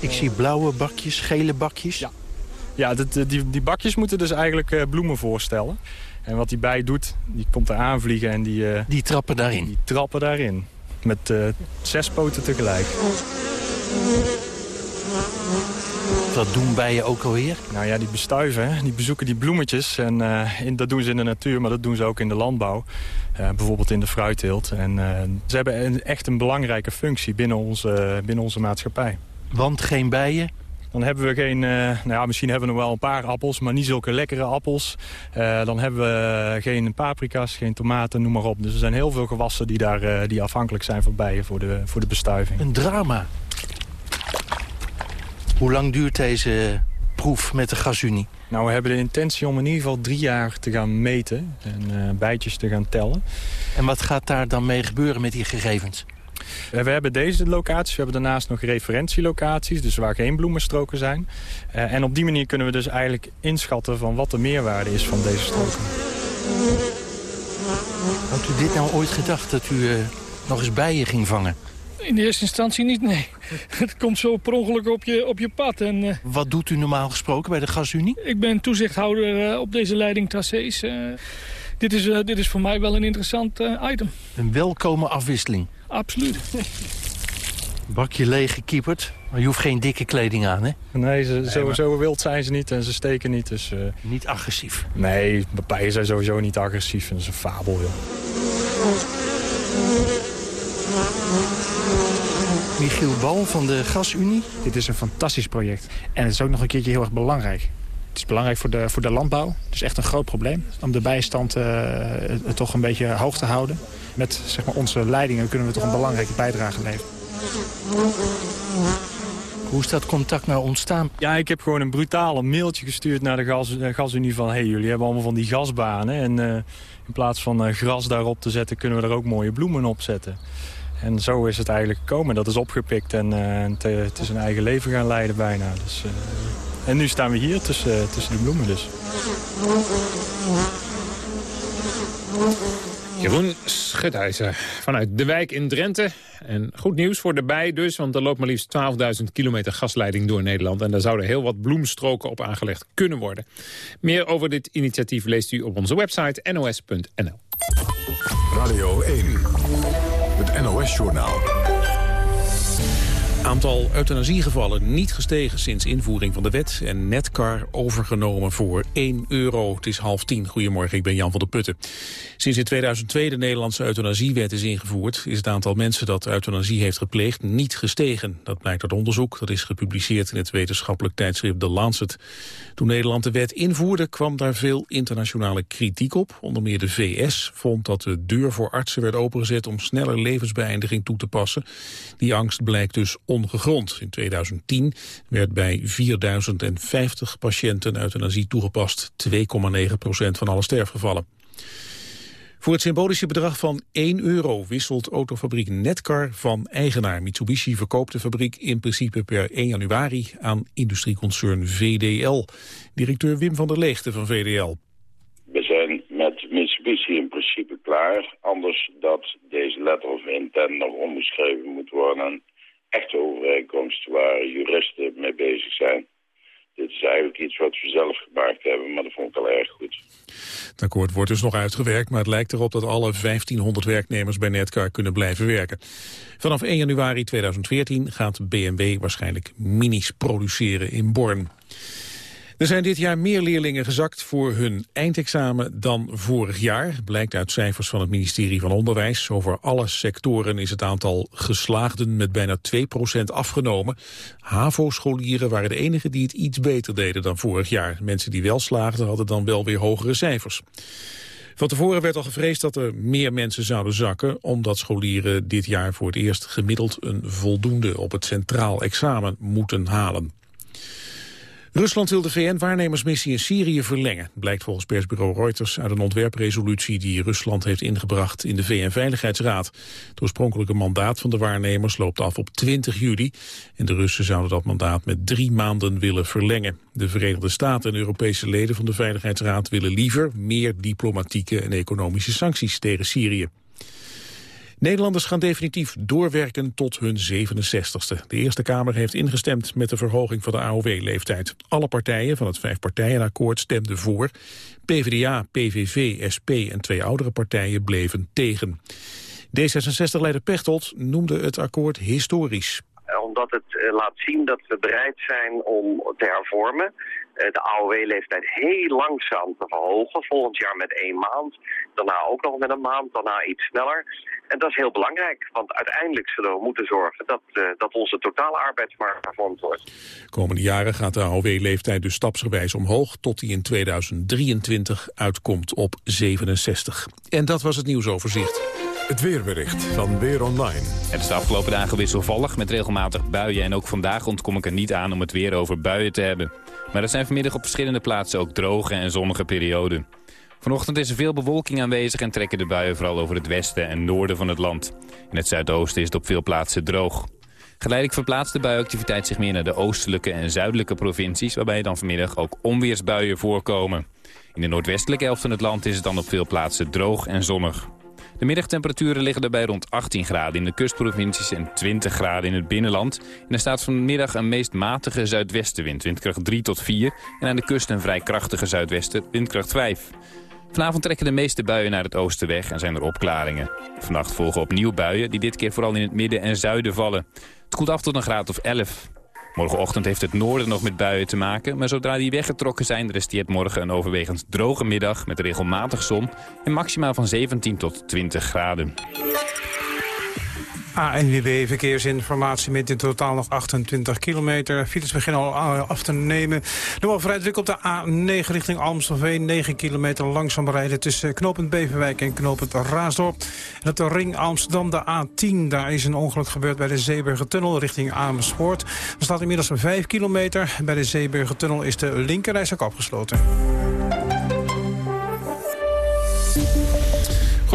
Ik zie blauwe bakjes, gele bakjes. Ja, ja die, die bakjes moeten dus eigenlijk uh, bloemen voorstellen. En wat die bij doet, die komt er aanvliegen en die... Uh, die trappen daarin? Die trappen daarin. Met uh, zes poten tegelijk. Wat doen bijen ook alweer? Nou ja, die bestuiven, hè? die bezoeken die bloemetjes. En uh, in, dat doen ze in de natuur, maar dat doen ze ook in de landbouw. Uh, bijvoorbeeld in de fruitteelt. En ze hebben een, echt een belangrijke functie binnen onze, binnen onze maatschappij. Want geen bijen? Dan hebben we geen, uh, nou ja, misschien hebben we nog wel een paar appels, maar niet zulke lekkere appels. Uh, dan hebben we geen paprika's, geen tomaten, noem maar op. Dus er zijn heel veel gewassen die, daar, uh, die afhankelijk zijn van bijen voor de, voor de bestuiving. Een drama. Hoe lang duurt deze proef met de gasunie? Nou, we hebben de intentie om in ieder geval drie jaar te gaan meten en bijtjes te gaan tellen. En wat gaat daar dan mee gebeuren met die gegevens? Eh, We hebben deze locaties, we hebben daarnaast nog referentielocaties, dus waar geen bloemenstroken zijn. Eh, En op die manier kunnen we dus eigenlijk inschatten van wat de meerwaarde is van deze stroken. Had u dit nou ooit gedacht, dat u eh, nog eens bijen ging vangen? In de eerste instantie niet, nee. Het komt zo per ongeluk op je, op je pad. En, eh, Wat doet u normaal gesproken bij de gasunie? ik ben toezichthouder eh, op deze leiding tracés. eh. dit, is, eh, dit is voor mij wel een interessant item. Een welkome afwisseling. Absoluut. Bakje leeg gekieperd, maar je hoeft geen dikke kleding aan, hè? Nee, ze, zo, zo wild zijn ze niet en ze steken niet. Dus, eh, Niet agressief. Nee, bijen zijn sowieso niet agressief. Dat is een fabel, joh. Michiel Bal van de Gasunie. Dit is een fantastisch project. En het is ook nog een keertje heel erg belangrijk. Het is belangrijk voor de, voor de landbouw. Het is echt een groot probleem om de bijenstand eh, toch een beetje hoog te houden. Met zeg maar, onze leidingen kunnen we toch een belangrijke bijdrage leveren. Hoe is dat contact nou ontstaan? Ja, ik heb gewoon een brutale mailtje gestuurd naar de gas, eh, gasunie van... hey, jullie hebben allemaal van die gasbanen en eh, in plaats van eh, gras daarop te zetten... kunnen we er ook mooie bloemen op zetten. En zo is het eigenlijk gekomen. Dat is opgepikt en het, eh, het is een eigen leven gaan leiden bijna. Dus, eh, en nu staan we hier tussen, tussen de bloemen dus. Jeroen Schuthuizen vanuit de wijk in Drenthe. En goed nieuws voor de bij dus, want er loopt maar liefst 12.000 kilometer gasleiding door Nederland. En daar zouden heel wat bloemstroken op aangelegd kunnen worden. Meer over dit initiatief leest u op onze website nos.nl. Radio 1, het NOS-journaal. Aantal euthanasiegevallen niet gestegen sinds invoering van de wet... en Netcar overgenomen voor 1 euro. Het is half tien. Goedemorgen, ik ben Jan van der Putten. Sinds in 2002 de Nederlandse euthanasiewet is ingevoerd... is het aantal mensen dat euthanasie heeft gepleegd niet gestegen. Dat blijkt uit onderzoek. Dat is gepubliceerd in het wetenschappelijk tijdschrift The Lancet. Toen Nederland de wet invoerde kwam daar veel internationale kritiek op. Onder meer de VS vond dat de deur voor artsen werd opengezet... om sneller levensbeëindiging toe te passen. Die angst blijkt dus In 2010 werd bij 4050 patiënten euthanasie toegepast. 2,9 procent van alle sterfgevallen. Voor het symbolische bedrag van 1 euro wisselt autofabriek Netcar van eigenaar. Mitsubishi verkoopt de fabriek in principe per 1 januari aan industrieconcern VDL. Directeur Wim van der Leegte van VDL. We zijn met Mitsubishi in principe klaar. Anders dat deze letter of intent nog omgeschreven moet worden. Echte overeenkomst waar juristen mee bezig zijn. Dit is eigenlijk iets wat we zelf gemaakt hebben, maar dat vond ik al erg goed. Het akkoord wordt dus nog uitgewerkt, maar het lijkt erop dat alle 1500 werknemers bij Netcar kunnen blijven werken. Vanaf 1 januari 2014 gaat BMW waarschijnlijk minis produceren in Born. Er zijn dit jaar meer leerlingen gezakt voor hun eindexamen dan vorig jaar. Blijkt uit cijfers van het ministerie van Onderwijs. Over alle sectoren is het aantal geslaagden met bijna 2% afgenomen. HAVO-scholieren waren de enigen die het iets beter deden dan vorig jaar. Mensen die wel slaagden hadden dan wel weer hogere cijfers. Van tevoren werd al gevreesd dat er meer mensen zouden zakken... omdat scholieren dit jaar voor het eerst gemiddeld een voldoende op het centraal examen moeten halen. Rusland wil de VN-waarnemersmissie in Syrië verlengen. Blijkt volgens persbureau Reuters uit een ontwerpresolutie die Rusland heeft ingebracht in de VN-veiligheidsraad. Het oorspronkelijke mandaat van de waarnemers loopt af op 20 juli. En de Russen zouden dat mandaat met drie maanden willen verlengen. De Verenigde Staten en Europese leden van de Veiligheidsraad willen liever meer diplomatieke en economische sancties tegen Syrië. Nederlanders gaan definitief doorwerken tot hun 67ste. De Eerste Kamer heeft ingestemd met de verhoging van de AOW-leeftijd. Alle partijen van het vijfpartijenakkoord stemden voor. PvdA, PVV, SP en twee oudere partijen bleven tegen. D66-leider Pechtold noemde het akkoord historisch. Omdat het eh, laat zien dat we bereid zijn om te hervormen. Eh, de AOW-leeftijd heel langzaam te verhogen. Volgend jaar met één maand. Daarna ook nog met een maand. Daarna iets sneller. En dat is heel belangrijk. Want uiteindelijk zullen we moeten zorgen dat, eh, dat onze totale arbeidsmarkt hervormd wordt. Komende jaren gaat de AOW-leeftijd dus stapsgewijs omhoog... tot die in 2023 uitkomt op 67. En dat was het nieuwsoverzicht. Het weerbericht van Weer Online. Het is de afgelopen dagen wisselvallig met regelmatig buien. En ook vandaag ontkom ik er niet aan om het weer over buien te hebben. Maar er zijn vanmiddag op verschillende plaatsen ook droge en zonnige perioden. Vanochtend is er veel bewolking aanwezig en trekken de buien vooral over het westen en noorden van het land. In het zuidoosten is het op veel plaatsen droog. Geleidelijk verplaatst de buiactiviteit zich meer naar de oostelijke en zuidelijke provincies... waarbij dan vanmiddag ook onweersbuien voorkomen. In de noordwestelijke helft van het land is het dan op veel plaatsen droog en zonnig. De middagtemperaturen liggen daarbij rond 18 graden in de kustprovincies en 20 graden in het binnenland. En er staat vanmiddag een meest matige zuidwestenwind, windkracht 3 tot 4. En aan de kust een vrij krachtige zuidwesten, windkracht 5. Vanavond trekken de meeste buien naar het oosten weg en zijn er opklaringen. Vannacht volgen opnieuw buien die dit keer vooral in het midden en zuiden vallen. Het koelt af tot een graad of 11. Morgenochtend heeft het noorden nog met buien te maken... maar zodra die weggetrokken zijn resteert morgen een overwegend droge middag... met regelmatig zon en maximaal van 17 tot 20 graden. ANWB Verkeersinformatie met in totaal nog 28 kilometer. Files beginnen al af te nemen. Nu al vrij druk op de A9 richting Amstelveen. 9 kilometer langzaam rijden tussen knooppunt Beverwijk en knooppunt Raasdorp. En op de ring Amsterdam, de A10. Daar is een ongeluk gebeurd bij de Zeeburgertunnel richting Amersfoort. Er staat inmiddels 5 kilometer. Bij de Zeeburgertunnel is de linkerreis ook afgesloten.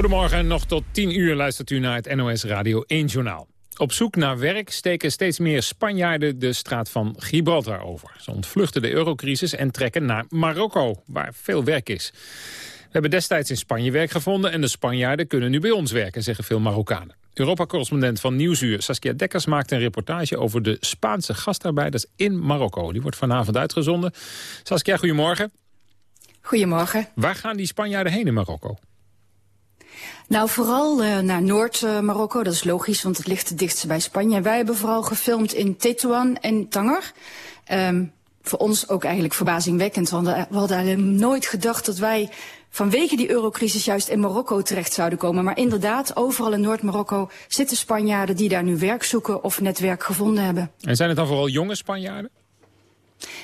Goedemorgen, nog tot 10 uur luistert u naar het NOS Radio 1 Journaal. Op zoek naar werk steken steeds meer Spanjaarden de straat van Gibraltar over. Ze ontvluchten de eurocrisis en trekken naar Marokko, waar veel werk is. We hebben destijds in Spanje werk gevonden en de Spanjaarden kunnen nu bij ons werken, zeggen veel Marokkanen. Europa-correspondent van Nieuwsuur Saskia Dekkers maakt een reportage over de Spaanse gastarbeiders in Marokko. Die wordt vanavond uitgezonden. Saskia, goedemorgen. Goedemorgen. Waar gaan die Spanjaarden heen in Marokko? Nou, vooral uh, naar Noord-Marokko. dat is logisch, want het ligt het dichtst bij Spanje. Wij hebben vooral gefilmd in Tetuan en Tanger. Um, voor ons ook eigenlijk verbazingwekkend. Want we hadden nooit gedacht dat wij vanwege die eurocrisis juist in Marokko terecht zouden komen. Maar inderdaad, overal in Noord-Marokko zitten Spanjaarden die daar nu werk zoeken of net werk gevonden hebben. En zijn het dan vooral jonge Spanjaarden?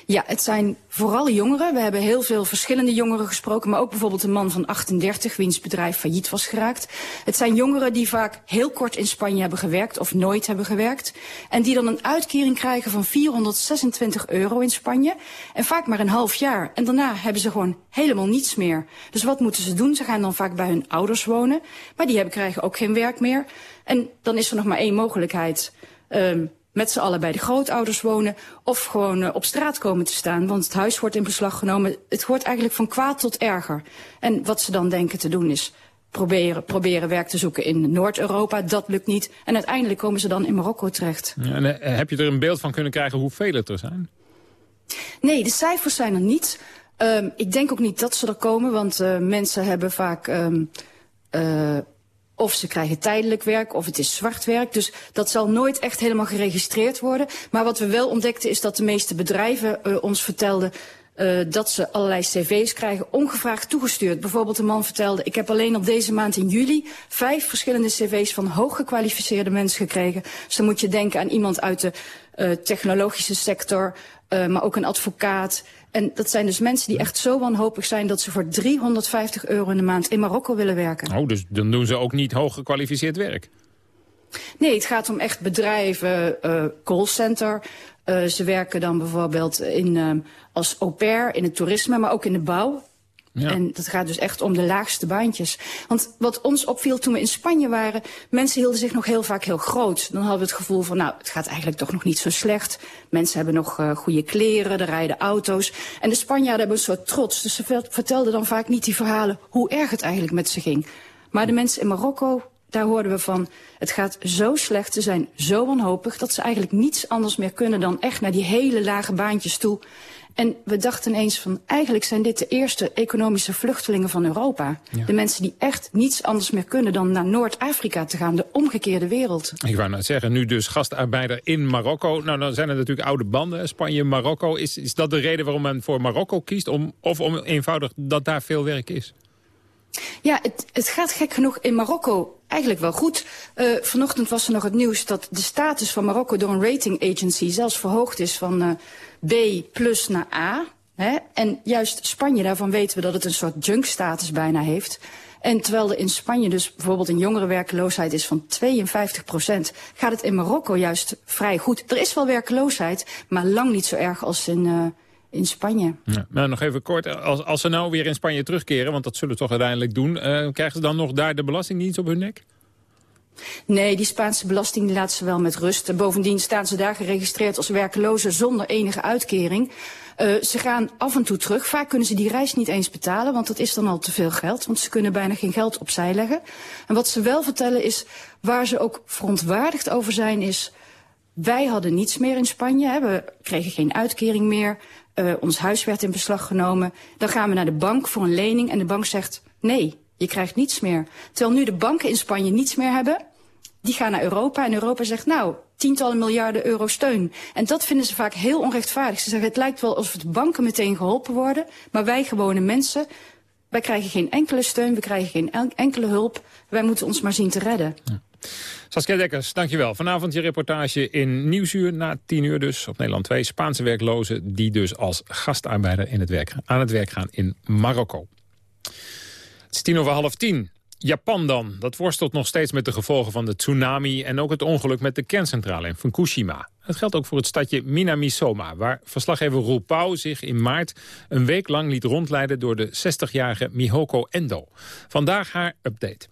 Ja, het zijn vooral jongeren. We hebben heel veel verschillende jongeren gesproken, maar ook bijvoorbeeld een man van 38, wiens bedrijf failliet was geraakt. Het zijn jongeren die vaak heel kort in Spanje hebben gewerkt of nooit hebben gewerkt. En die dan een uitkering krijgen van 426 euro in Spanje. En vaak maar een half jaar. En daarna hebben ze gewoon helemaal niets meer. Dus wat moeten ze doen? Ze gaan dan vaak bij hun ouders wonen. Maar die hebben, krijgen ook geen werk meer. En dan is er nog maar één mogelijkheid. Um, met z'n allen bij de grootouders wonen... of gewoon uh, op straat komen te staan, want het huis wordt in beslag genomen. Het wordt eigenlijk van kwaad tot erger. En wat ze dan denken te doen is proberen, proberen werk te zoeken in Noord-Europa. Dat lukt niet. En uiteindelijk komen ze dan in Marokko terecht. Ja, en, uh, heb je er een beeld van kunnen krijgen hoeveel het er zijn? Nee, de cijfers zijn er niet. Um, ik denk ook niet dat ze er komen, want uh, mensen hebben vaak... Um, of ze krijgen tijdelijk werk, of het is zwart werk. Dus dat zal nooit echt helemaal geregistreerd worden. Maar wat we wel ontdekten is dat de meeste bedrijven uh, ons vertelden... Uh, dat ze allerlei cv's krijgen, ongevraagd toegestuurd. Bijvoorbeeld een man vertelde, ik heb alleen op deze maand in juli... vijf verschillende cv's van hooggekwalificeerde mensen gekregen. Dus dan moet je denken aan iemand uit de uh, technologische sector... Maar ook een advocaat. En dat zijn dus mensen die echt zo wanhopig zijn... dat ze voor 350 euro in de maand in Marokko willen werken. Oh, dus dan doen ze ook niet hooggekwalificeerd werk? Nee, het gaat om echt bedrijven, uh, callcenter. Uh, ze werken dan bijvoorbeeld in, uh, als au pair in het toerisme, maar ook in de bouw. En dat gaat dus echt om de laagste baantjes. Want wat ons opviel toen we in Spanje waren... mensen hielden zich nog heel vaak heel groot. Dan hadden we het gevoel van, nou, het gaat eigenlijk toch nog niet zo slecht. Mensen hebben nog uh, goede kleren, er rijden auto's. En de Spanjaarden hebben een soort trots. Dus ze vertelden dan vaak niet die verhalen... hoe erg het eigenlijk met ze ging. Maar de mensen in Marokko, daar hoorden we van... het gaat zo slecht, ze zijn zo wanhopig... dat ze eigenlijk niets anders meer kunnen dan echt naar die hele lage baantjes toe... En we dachten eens van, eigenlijk zijn dit de eerste economische vluchtelingen van Europa. Ja. De mensen die echt niets anders meer kunnen dan naar Noord-Afrika te gaan. De omgekeerde wereld. Ik wou net zeggen, nu dus gastarbeider in Marokko. Nou, dan zijn er natuurlijk oude banden, Spanje, Marokko. Is, is dat de reden waarom men voor Marokko kiest? Om, of om eenvoudig dat daar veel werk is? Ja, het, het gaat gek genoeg in Marokko eigenlijk wel goed. Uh, vanochtend was er nog het nieuws dat de status van Marokko door een rating agency zelfs verhoogd is van uh, B plus naar A. Hè? En juist Spanje, daarvan weten we dat het een soort junk-status bijna heeft. En terwijl er in Spanje dus bijvoorbeeld een jongerenwerkeloosheid is van 52 procent... gaat het in Marokko juist vrij goed. Er is wel werkeloosheid, maar lang niet zo erg als in, uh, in Spanje. Ja, nou, nog even kort, als, als ze nou weer in Spanje terugkeren... want dat zullen ze toch uiteindelijk doen... Uh, krijgen ze dan nog daar de belastingdienst op hun nek? Nee, die Spaanse belasting die laat ze wel met rust. Bovendien staan ze daar geregistreerd als werklozen zonder enige uitkering. Uh, ze gaan af en toe terug. Vaak kunnen ze die reis niet eens betalen, want dat is dan al te veel geld. Want ze kunnen bijna geen geld opzij leggen. En wat ze wel vertellen is, waar ze ook verontwaardigd over zijn, is... wij hadden niets meer in Spanje, we kregen geen uitkering meer. Uh, ons huis werd in beslag genomen. Dan gaan we naar de bank voor een lening en de bank zegt... nee, je krijgt niets meer. Terwijl nu de banken in Spanje niets meer hebben die gaan naar Europa en Europa zegt, nou, tientallen miljarden euro steun. En dat vinden ze vaak heel onrechtvaardig. Ze zeggen, het lijkt wel alsof de banken meteen geholpen worden, maar wij gewone mensen, wij krijgen geen enkele steun, we krijgen geen enkele hulp. Wij moeten ons maar zien te redden. Saskia Dekkers, dankjewel. Vanavond je reportage in Nieuwsuur, na tien uur dus, op Nederland 2. Spaanse werklozen die dus als gastarbeider in het werk, aan het werk gaan in Marokko. Het is tien over half tien. Japan dan. Dat worstelt nog steeds met de gevolgen van de tsunami... en ook het ongeluk met de kerncentrale in Fukushima. Het geldt ook voor het stadje Minamisoma... waar verslaggever Roel Pauw zich in maart een week lang liet rondleiden... door de 60-jarige Mihoko Endo. Vandaag haar update.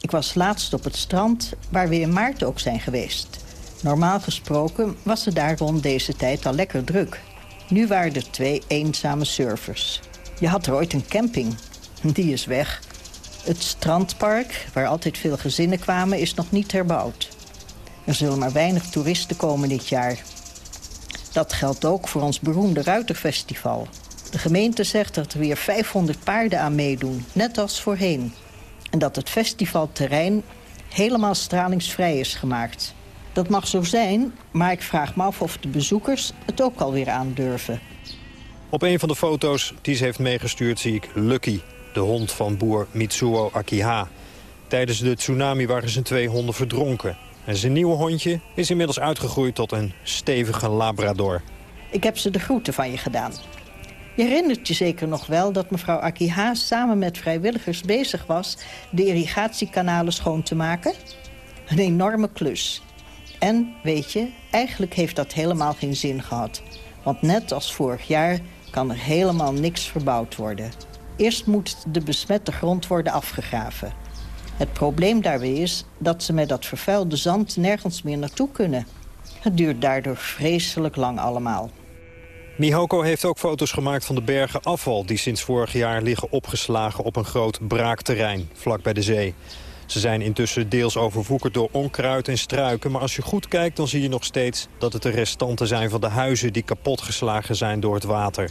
Ik was laatst op het strand waar we in maart ook zijn geweest. Normaal gesproken was het daar rond deze tijd al lekker druk. Nu waren er twee eenzame surfers. Je had er ooit een camping. Die is weg... Het strandpark, waar altijd veel gezinnen kwamen, is nog niet herbouwd. Er zullen maar weinig toeristen komen dit jaar. Dat geldt ook voor ons beroemde Ruiterfestival. De gemeente zegt dat er weer 500 paarden aan meedoen, net als voorheen. En dat het festivalterrein helemaal stralingsvrij is gemaakt. Dat mag zo zijn, maar ik vraag me af of de bezoekers het ook alweer aandurven. Op een van de foto's die ze heeft meegestuurd zie ik Lucky, de hond van boer Mitsuo Akiha. Tijdens de tsunami waren zijn twee honden verdronken. En zijn nieuwe hondje is inmiddels uitgegroeid tot een stevige labrador. Ik heb ze de groeten van je gedaan. Je herinnert je zeker nog wel dat mevrouw Akiha samen met vrijwilligers bezig was... de irrigatiekanalen schoon te maken? Een enorme klus. En, weet je, eigenlijk heeft dat helemaal geen zin gehad. Want net als vorig jaar kan er helemaal niks verbouwd worden. Eerst moet de besmette grond worden afgegraven. Het probleem daarbij is dat ze met dat vervuilde zand nergens meer naartoe kunnen. Het duurt daardoor vreselijk lang allemaal. Mihoko heeft ook foto's gemaakt van de bergen afval... die sinds vorig jaar liggen opgeslagen op een groot braakterrein, vlak bij de zee. Ze zijn intussen deels overwoekerd door onkruid en struiken... maar als je goed kijkt dan zie je nog steeds dat het de restanten zijn van de huizen... die kapotgeslagen zijn door het water.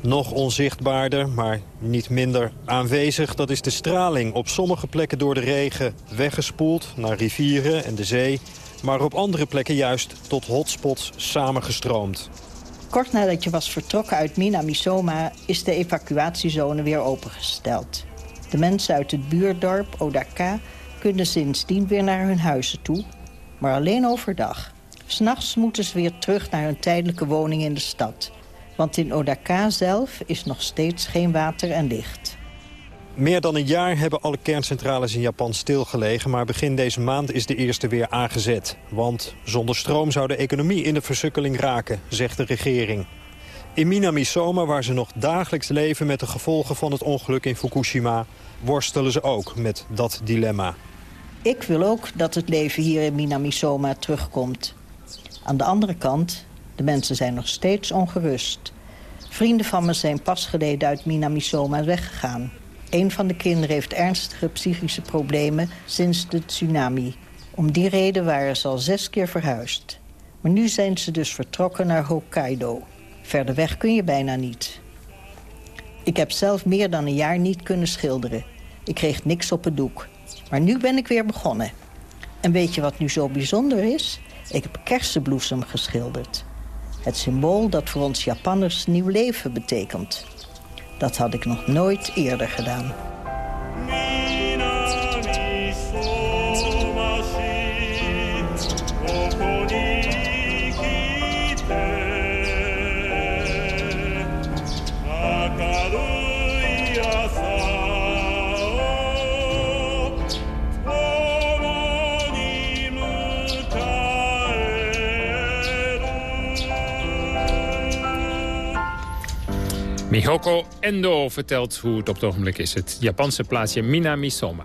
Nog onzichtbaarder, maar niet minder aanwezig, dat is de straling. Op sommige plekken door de regen weggespoeld naar rivieren en de zee... maar op andere plekken juist tot hotspots samengestroomd. Kort nadat je was vertrokken uit Minamisoma is de evacuatiezone weer opengesteld. De mensen uit het buurdorp Odaka kunnen sindsdien weer naar hun huizen toe, maar alleen overdag. S'nachts moeten ze weer terug naar hun tijdelijke woning in de stad... Want in Odaka zelf is nog steeds geen water en licht. Meer dan een jaar hebben alle kerncentrales in Japan stilgelegen... maar begin deze maand is de eerste weer aangezet. Want zonder stroom zou de economie in de versukkeling raken, zegt de regering. In Minamisoma, waar ze nog dagelijks leven met de gevolgen van het ongeluk in Fukushima... worstelen ze ook met dat dilemma. Ik wil ook dat het leven hier in Minamisoma terugkomt. Aan de andere kant de mensen zijn nog steeds ongerust. Vrienden van me zijn pas geleden uit Minamisoma weggegaan. Een van de kinderen heeft ernstige psychische problemen sinds de tsunami. Om die reden waren ze al zes keer verhuisd. Maar nu zijn ze dus vertrokken naar Hokkaido. Verder weg kun je bijna niet. Ik heb zelf meer dan een jaar niet kunnen schilderen. Ik kreeg niks op het doek. Maar nu ben ik weer begonnen. En weet je wat nu zo bijzonder is? Ik heb kersenbloesem geschilderd. Het symbool dat voor ons Japanners nieuw leven betekent. Dat had ik nog nooit eerder gedaan. Mihoko Endo vertelt hoe het op het ogenblik is. Het Japanse plaatsje Minamisoma.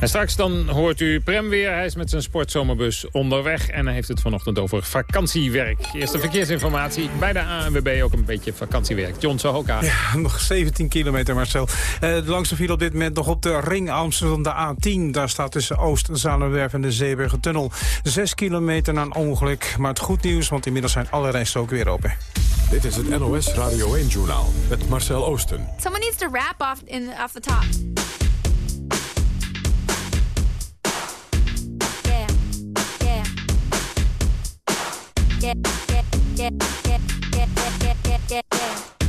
En straks dan hoort u Prem weer. Hij is met zijn sportzomerbus onderweg. En hij heeft het vanochtend over vakantiewerk. Eerste verkeersinformatie. Bij de ANWB ook een beetje vakantiewerk. John Sohoka. Ja, nog 17 kilometer, Marcel. Uh, de langste file op dit moment nog op de ring Amsterdam, de A10. Daar staat tussen Oost-Zalenwerf en de Zeebergentunnel. 6 kilometer na een ongeluk. Maar het goed nieuws, want inmiddels zijn alle rijstroken weer open. Dit is het NOS Radio 1-journaal met Marcel Oosten. Someone needs to wrap off, in, off the top. Yeah, yeah, yeah, yeah, yeah, yeah, yeah, yeah.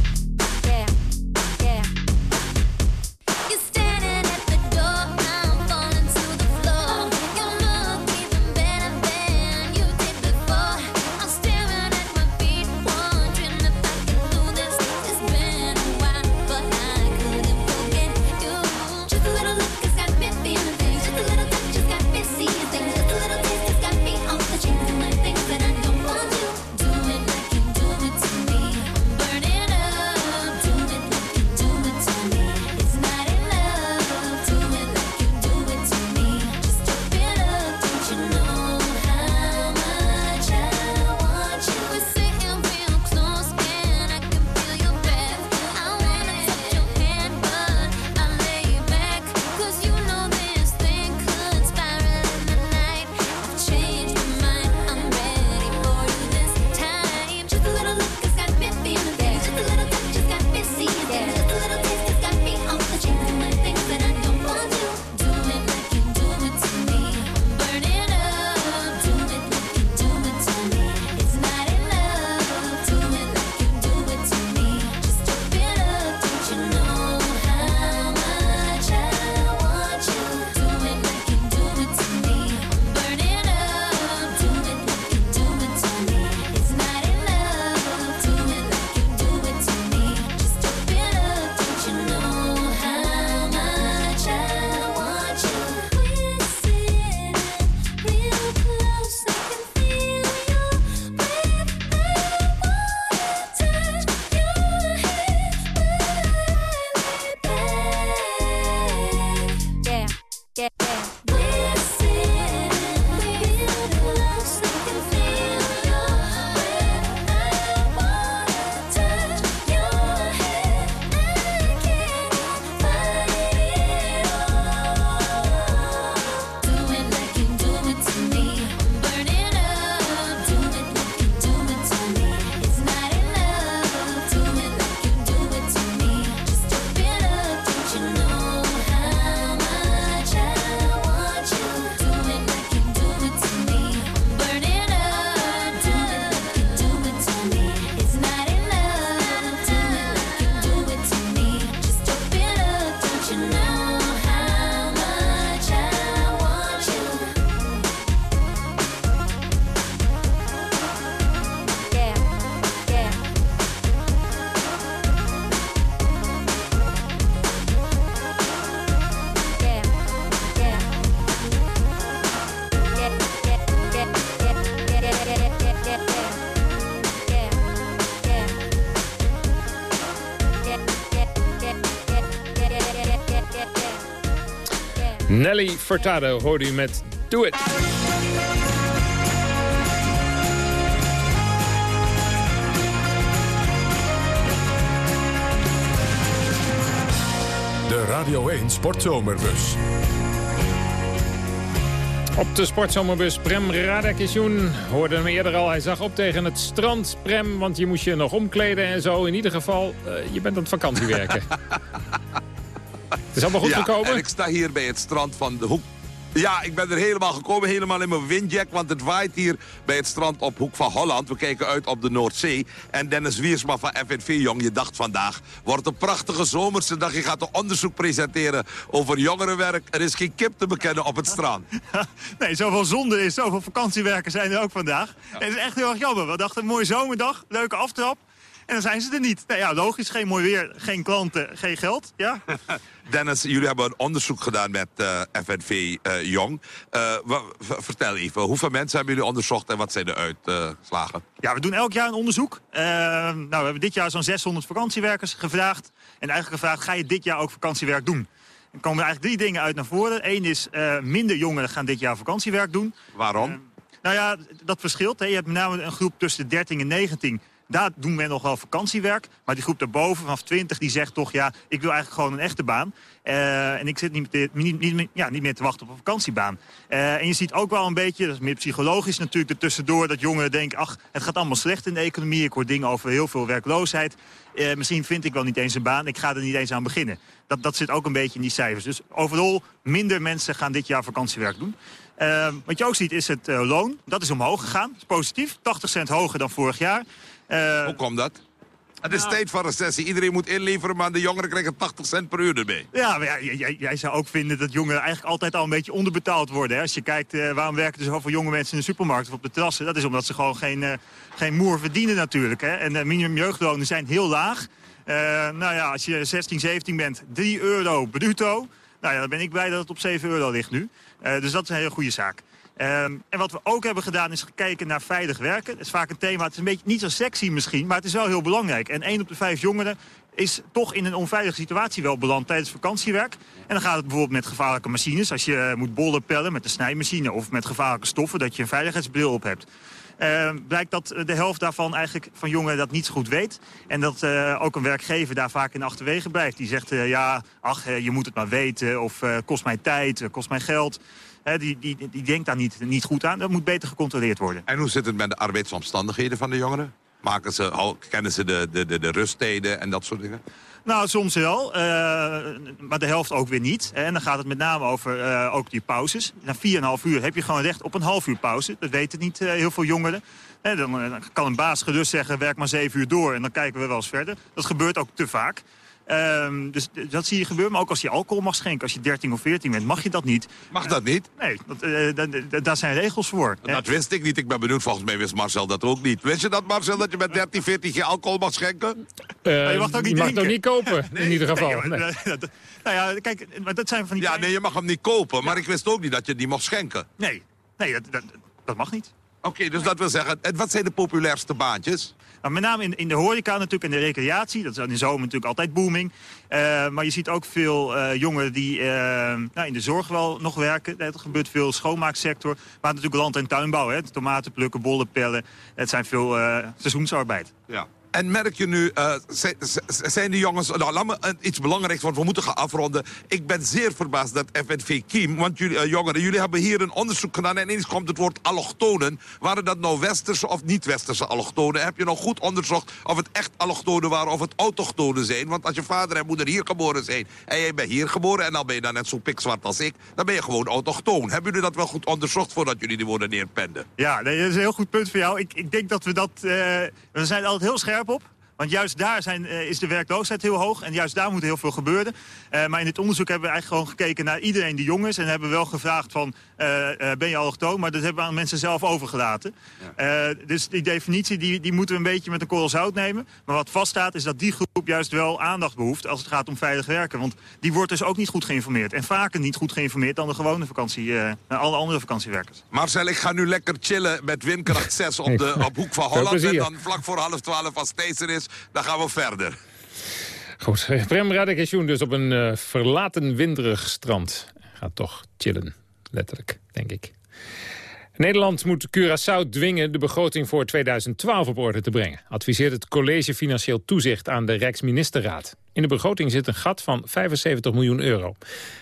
Nelly Furtado hoorde u met Do It. De Radio 1 Sportzomerbus. Op de sportzomerbus Prem Radakishun hoorde hem eerder al. Hij zag op tegen het strand, Prem, want je moest je nog omkleden en zo. In ieder geval, uh, je bent aan het vakantiewerken. Het is allemaal goed ja, gekomen? en ik sta hier bij het strand van de Hoek. Ja, ik ben er helemaal gekomen, helemaal in mijn windjack. Want het waait hier bij het strand op Hoek van Holland. We kijken uit op de Noordzee. En Dennis Wiersma van FNV Jong, je dacht vandaag... wordt een prachtige zomerse dag. Je gaat een onderzoek presenteren over jongerenwerk. Er is geen kip te bekennen op het strand. nee, zoveel zonde is, zoveel vakantiewerken zijn er ook vandaag. Het is echt heel erg jammer. We dachten een mooie zomerdag, leuke aftrap. En dan zijn ze er niet. Nou ja, logisch, geen mooi weer, geen klanten, geen geld. Ja? Dennis, jullie hebben een onderzoek gedaan met uh, FNV uh, Jong. Uh, vertel even, hoeveel mensen hebben jullie onderzocht en wat zijn de uitslagen? ja, we doen elk jaar een onderzoek. nou, we hebben dit jaar zo'n 600 vakantiewerkers gevraagd. En eigenlijk gevraagd, ga je dit jaar ook vakantiewerk doen? Er komen eigenlijk drie dingen uit naar voren. Eén is, minder jongeren gaan dit jaar vakantiewerk doen. Waarom? nou ja, dat verschilt. Hè. Je hebt met name een groep tussen de 13 en 19 daar doen we nog wel vakantiewerk. Maar die groep daarboven, vanaf 20, die zegt toch... ja, ik wil eigenlijk gewoon een echte baan. Uh, en ik zit niet, niet, niet, ja, niet meer te wachten op een vakantiebaan. Uh, en je ziet ook wel een beetje, dat is meer psychologisch natuurlijk... ertussendoor dat jongeren denken... ach, het gaat allemaal slecht in de economie. Ik hoor dingen over heel veel werkloosheid. Uh, misschien vind ik wel niet eens een baan. Ik ga er niet eens aan beginnen. Dat, dat zit ook een beetje in die cijfers. Dus overal minder mensen gaan dit jaar vakantiewerk doen. wat je ook ziet is het loon. Dat is omhoog gegaan. Dat is positief. 80 cent hoger dan vorig jaar. Uh, Hoe komt dat? Het is nou, tijd van recessie. Iedereen moet inleveren, maar de jongeren krijgen 80 cent per uur erbij. Ja, maar ja, jij, jij, zou ook vinden dat jongeren eigenlijk altijd al een beetje onderbetaald worden. Hè? Als je kijkt, uh, waarom werken er zoveel jonge mensen in de supermarkt of op de terrassen? Dat is omdat ze gewoon geen, uh, geen moer verdienen natuurlijk. Hè? En de minimumjeugdlonen zijn heel laag. nou ja, als je 16, 17 bent, 3 euro bruto. Nou ja, dan ben ik blij dat het op 7 euro ligt nu. dus dat is een hele goede zaak. Um, en wat we ook hebben gedaan is gekeken naar veilig werken. Dat is vaak een thema, het is een beetje niet zo sexy misschien, maar het is wel heel belangrijk. En één op de vijf jongeren is toch in een onveilige situatie wel beland tijdens vakantiewerk. En dan gaat het bijvoorbeeld met gevaarlijke machines. Als je moet bollen pellen met de snijmachine of met gevaarlijke stoffen... dat je een veiligheidsbril op hebt. Uh, blijkt dat de helft daarvan eigenlijk van jongeren dat niet goed weet. En dat uh, ook een werkgever daar vaak in achterwege blijft. Die zegt, ja, ach, je moet het maar weten. Of kost mij tijd, kost mij geld die, die, die denkt daar niet, niet goed aan. Dat moet beter gecontroleerd worden. En hoe zit het met de arbeidsomstandigheden van de jongeren? Maken ze, kennen ze de, de, de, de rusttijden en dat soort dingen? Nou, soms wel, uh, maar de helft ook weer niet. En dan gaat het met name over uh, ook die pauzes. Na 4,5 uur heb je gewoon recht op een half uur pauze. Dat weten niet uh, heel veel jongeren. dan, dan, kan een baas gerust zeggen, werk maar 7 uur door en dan kijken we wel eens verder. Dat gebeurt ook te vaak. Um, dus dat zie je gebeuren. Maar ook als je alcohol mag schenken, als je 13 of 14 bent, mag je dat niet. Mag dat niet? Nee, dat, uh, daar zijn regels voor. Dat wist ik niet. Ik ben benieuwd. Volgens mij wist Marcel dat ook niet. Wist je dat, Marcel, dat je met 13, 14 je alcohol mag schenken? Uh, je mag ook niet, je mag ook niet kopen, nee, in ieder geval. Nee, nee. nou ja, kijk, maar dat zijn van die... Ja, nee, je mag hem niet kopen. Maar ik wist ook niet dat je die mag schenken. Nee, nee dat, dat, dat mag niet. Oké, dus dat wil zeggen, wat zijn de populairste baantjes? Nou, met name in, in de horeca natuurlijk en de recreatie. Dat is in de zomer natuurlijk altijd booming. Uh, maar je ziet ook veel uh, jongeren die uh, nou, in de zorg wel nog werken. Er gebeurt veel schoonmaaksector. Maar natuurlijk land- en tuinbouw. Hè. Tomaten plukken, bollen pellen. Het zijn veel seizoensarbeid. Ja. En merk je nu, uh, zijn die jongens... Nou, laat me iets belangrijks, want we moeten gaan afronden. Ik ben zeer verbaasd dat FNV Kiem... want jullie, uh, jongeren, jullie hebben hier een onderzoek gedaan... en ineens komt het woord allochtonen. Waren dat nou westerse of niet-westerse allochtonen? Heb je nog goed onderzocht of het echt allochtonen waren... of het autochtonen zijn? Want als je vader en moeder hier geboren zijn... en jij bent hier geboren en dan ben je dan net zo pikzwart als ik... dan ben je gewoon autochtoon. Hebben jullie dat wel goed onderzocht voordat jullie die woorden neerpenden? Ja, nee, dat is een heel goed punt voor jou. Ik, ik denk dat we dat... we zijn altijd heel scherp op. Want juist daar zijn, uh, is de werkloosheid heel hoog. En juist daar moet heel veel gebeuren. Uh, maar in dit onderzoek hebben we eigenlijk gewoon gekeken naar iedereen die jong is. En hebben we wel gevraagd van, uh, ben je allochtoon? Maar dat hebben we aan mensen zelf overgelaten. Ja. dus die definitie die, die moeten we een beetje met een korrel zout nemen. Maar wat vaststaat is dat die groep juist wel aandacht behoeft... als het gaat om veilig werken. Want die wordt dus ook niet goed geïnformeerd. En vaker niet goed geïnformeerd dan de gewone vakantie, alle andere vakantiewerkers. Marcel, ik ga nu lekker chillen met windkracht 6 op, de, op Hoek van Holland. En dan vlak voor half twaalf als Thijssen is dan gaan we verder. Goed, Prem Radikation dus op een uh, verlaten winderig strand. Gaat toch chillen, letterlijk, denk ik. Nederland moet Curaçao dwingen de begroting voor 2012 op orde te brengen. Adviseert het College Financieel Toezicht aan de Rijksministerraad. In de begroting zit een gat van 75 miljoen euro.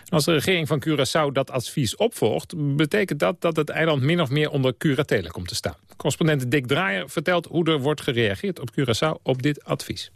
Als de regering van Curaçao dat advies opvolgt... betekent dat dat het eiland min of meer onder curatele komt te staan. Correspondent Dick Draaier vertelt hoe er wordt gereageerd op Curaçao op dit advies.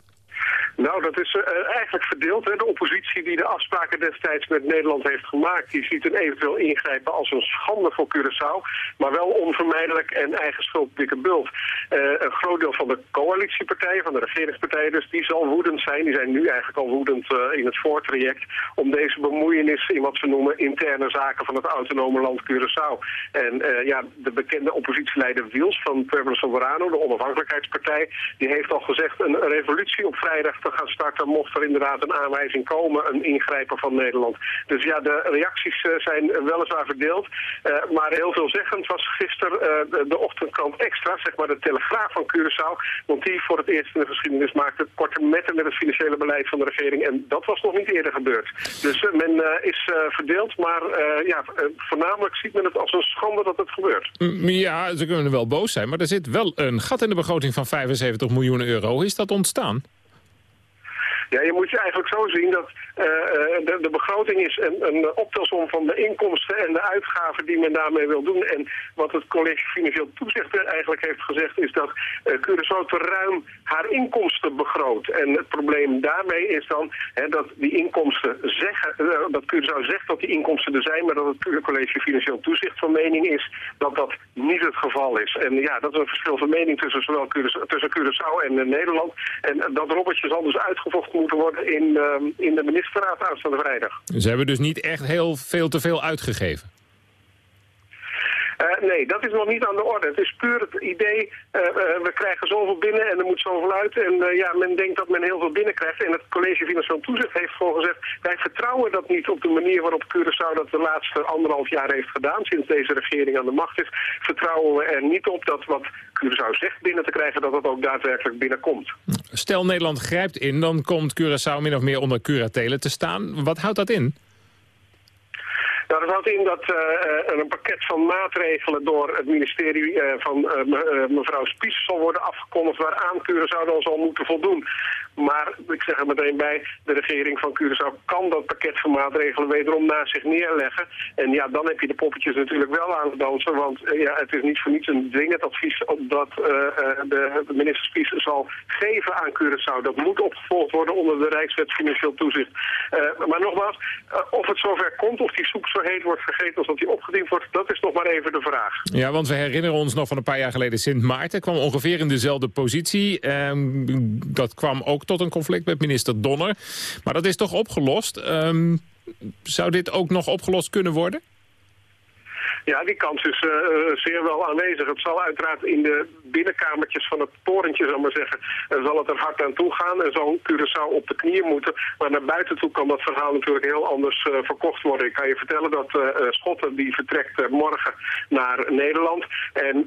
Nou, dat is uh, eigenlijk verdeeld. Hè. De oppositie die de afspraken destijds met Nederland heeft gemaakt... die ziet een eventueel ingrijpen als een schande voor Curaçao... maar wel onvermijdelijk en eigen schuld dikke bult. Uh, een groot deel van de coalitiepartijen, van de regeringspartijen dus... die zal woedend zijn, die zijn nu eigenlijk al woedend in het voortraject... om deze bemoeienis in wat ze noemen interne zaken van het autonome land Curaçao. En ja, de bekende oppositieleider Wiels van Pueblo Soberano, de onafhankelijkheidspartij... die heeft al gezegd een revolutie op vrijdag te gaan starten... mocht er inderdaad een aanwijzing komen, een ingrijpen van Nederland. Dus ja, de reacties uh, zijn weliswaar verdeeld. Uh, maar heel veelzeggend was gisteren uh, de, ochtendkrant Extra, zeg maar de telegraaf van Curaçao. Want die voor het eerst in de geschiedenis maakte korte metten met het financiële beleid van de regering. En dat was nog niet eerder gebeurd. Dus men is verdeeld, maar ja, voornamelijk ziet men het als een schande dat het gebeurt. Ja, ze kunnen wel boos zijn, maar er zit wel een gat in de begroting van 75 miljoen euro. Is dat ontstaan? Ja, je moet je eigenlijk zo zien dat de, de, begroting is een, een optelsom van de inkomsten en de uitgaven die men daarmee wil doen. En wat het college Financieel Toezicht eigenlijk heeft gezegd is dat uh, Curaçao te ruim haar inkomsten begroot. En het probleem daarmee is dan hè, dat die inkomsten zeggen, dat Curaçao zegt dat die inkomsten er zijn, maar dat het college Financieel Toezicht van mening is dat dat niet het geval is. En ja, dat is een verschil van mening tussen zowel Curaçao, tussen Curaçao en Nederland. En dat robbertje zal dus uitgevochten moeten worden in, in de ministerraad aanstaande vrijdag. Ze hebben dus niet echt heel veel te veel uitgegeven? Uh, nee, dat is nog niet aan de orde. Het is puur het idee, uh, uh, we krijgen zoveel binnen en er moet zoveel uit. En ja, men denkt dat men heel veel binnenkrijgt. En het College Financieel Toezicht heeft gewoon gezegd... wij vertrouwen dat niet op de manier waarop Curaçao dat de laatste anderhalf jaar heeft gedaan... sinds deze regering aan de macht is. Vertrouwen we er niet op dat wat Curaçao zegt binnen te krijgen... dat het ook daadwerkelijk binnenkomt. Stel Nederland grijpt in, dan komt Curaçao min of meer onder curatelen te staan. Wat houdt dat in? Nou, dat houdt in dat uh, een pakket van maatregelen door het ministerie uh, van mevrouw Spies zal worden afgekondigd waaraan Curaçao dan zal moeten voldoen. Maar ik zeg er meteen bij, de regering van Curaçao kan dat pakket van maatregelen wederom naast zich neerleggen. En ja, dan heb je de poppetjes natuurlijk wel aan het dansen, want ja, het is niet voor niets een dwingend advies dat de, de minister Spies zal geven aan Curaçao. Dat moet opgevolgd worden onder de Rijkswet Financieel Toezicht. maar nogmaals, of het zover komt, of die soep zo heet wordt vergeten als dat die opgediend wordt, dat is nog maar even de vraag. Ja, want we herinneren ons nog van een paar jaar geleden Sint Maarten. kwam ongeveer in dezelfde positie. Ehm, dat kwam ook tot een conflict met minister Donner. Maar dat is toch opgelost. Ehm, zou dit ook nog opgelost kunnen worden? Ja, die kans is uh, zeer wel aanwezig. Het zal uiteraard in de binnenkamertjes van het torentje, zal maar zeggen, uh, zal het er hard aan toe gaan en zal Curaçao op de knieën moeten. Maar naar buiten toe kan dat verhaal natuurlijk heel anders verkocht worden. Ik kan je vertellen dat Schotten die vertrekt morgen naar Nederland. En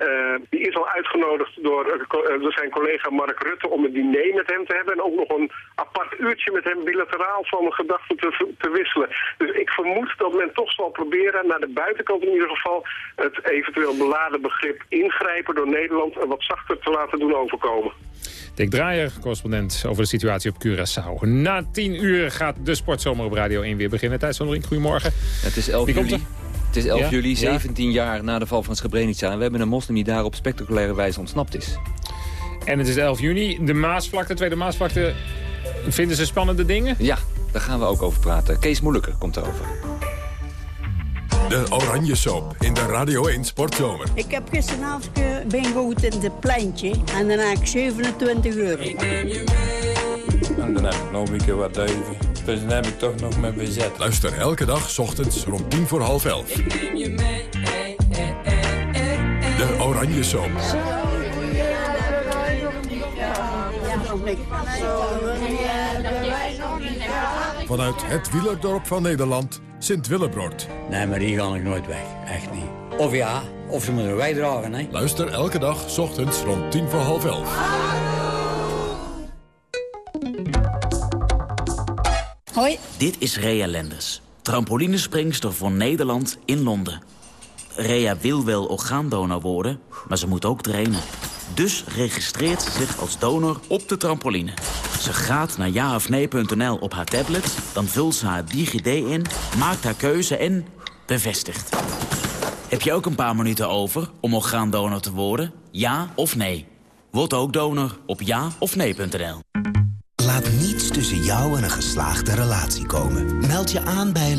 die is al uitgenodigd door zijn collega Mark Rutte om een diner met hem te hebben. En ook nog een apart uurtje met hem bilateraal van gedachten te, te wisselen. Dus ik vermoed dat men toch zal proberen naar de buitenkant in ieder geval het eventueel beladen begrip ingrijpen door Nederland wat zachter te laten doen overkomen. Dick Draaier, correspondent over de situatie op Curaçao. Na tien uur gaat de Sportzomer op Radio 1 weer beginnen. Tijdens goedemorgen. Het is 11 Wie juli. Het is 11 Ja? juli, Ja. 17 jaar na de val van Srebrenica. En we hebben een moslim die daar op spectaculaire wijze ontsnapt is. En het is 11 juni. De Maasvlakte, Tweede Maasvlakte. Vinden ze spannende dingen? Ja, daar gaan we ook over praten. Kees Moeilijker komt erover. De Oranje Soap in de Radio 1 Sportzomer. Ik heb gisteravond eh, bingoed in het pleintje en dan heb ik 27 euro. En dan heb ik nog een keer wat duiven. Dus dan heb ik toch nog mijn bezet. Luister elke dag 's ochtends rond tien voor half elf. De Oranje Soap. Vanuit het wielerdorp van Nederland, Sint-Willebroord. Nee, maar hier ga ik nooit weg. Echt niet. Of ja, of ze moeten wij dragen, hè. Luister elke dag 's ochtends rond tien voor half elf. Hoi. Dit is Rea Lenders, trampolinespringster voor Nederland in Londen. Rea wil wel orgaandonor worden, maar ze moet ook trainen. Dus registreert ze zich als donor op de trampoline. Ze gaat naar jaofnee.nl op haar tablet, dan vult ze haar DigiD in, maakt haar keuze en bevestigt. Heb je ook een paar minuten over om orgaandonor te worden? Ja of nee? Word ook donor op ja of nee.nl. Laat niets tussen jou en een geslaagde relatie komen. Meld je aan bij...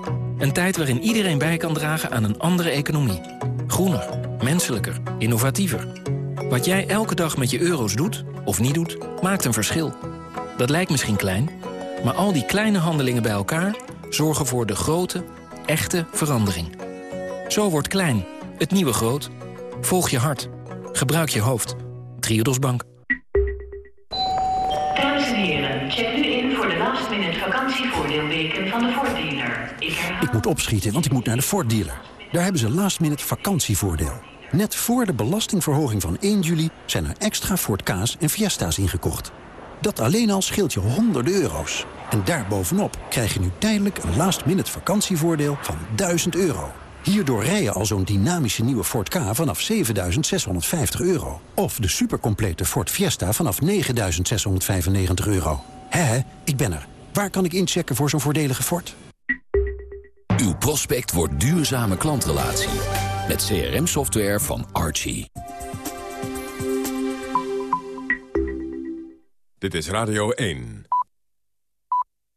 Een tijd waarin iedereen bij kan dragen aan een andere economie. Groener, menselijker, innovatiever. Wat jij elke dag met je euro's doet, of niet doet, maakt een verschil. Dat lijkt misschien klein, maar al die kleine handelingen bij elkaar... zorgen voor de grote, echte verandering. Zo wordt klein, het nieuwe groot. Volg je hart. Gebruik je hoofd. Triodos Bank. Dames en heren, check nu in voor de last minute vakantievoordeelweken van de herhaal... Ik moet opschieten, want ik moet naar de Ford dealer. Daar hebben ze last minute vakantievoordeel. Net voor de belastingverhoging van 1 juli zijn er extra Ford Ka's en Fiesta's ingekocht. Dat alleen al scheelt je honderden euro's. En daarbovenop krijg je nu tijdelijk een last-minute vakantievoordeel van 1000 euro. Hierdoor rij je al zo'n dynamische nieuwe Ford K vanaf 7650 euro. Of de supercomplete Ford Fiesta vanaf 9695 euro. Hé, ik ben er. Waar kan ik inchecken voor zo'n voordelige Ford? Uw prospect wordt duurzame klantrelatie. Met CRM-software van Archie. Dit is Radio 1.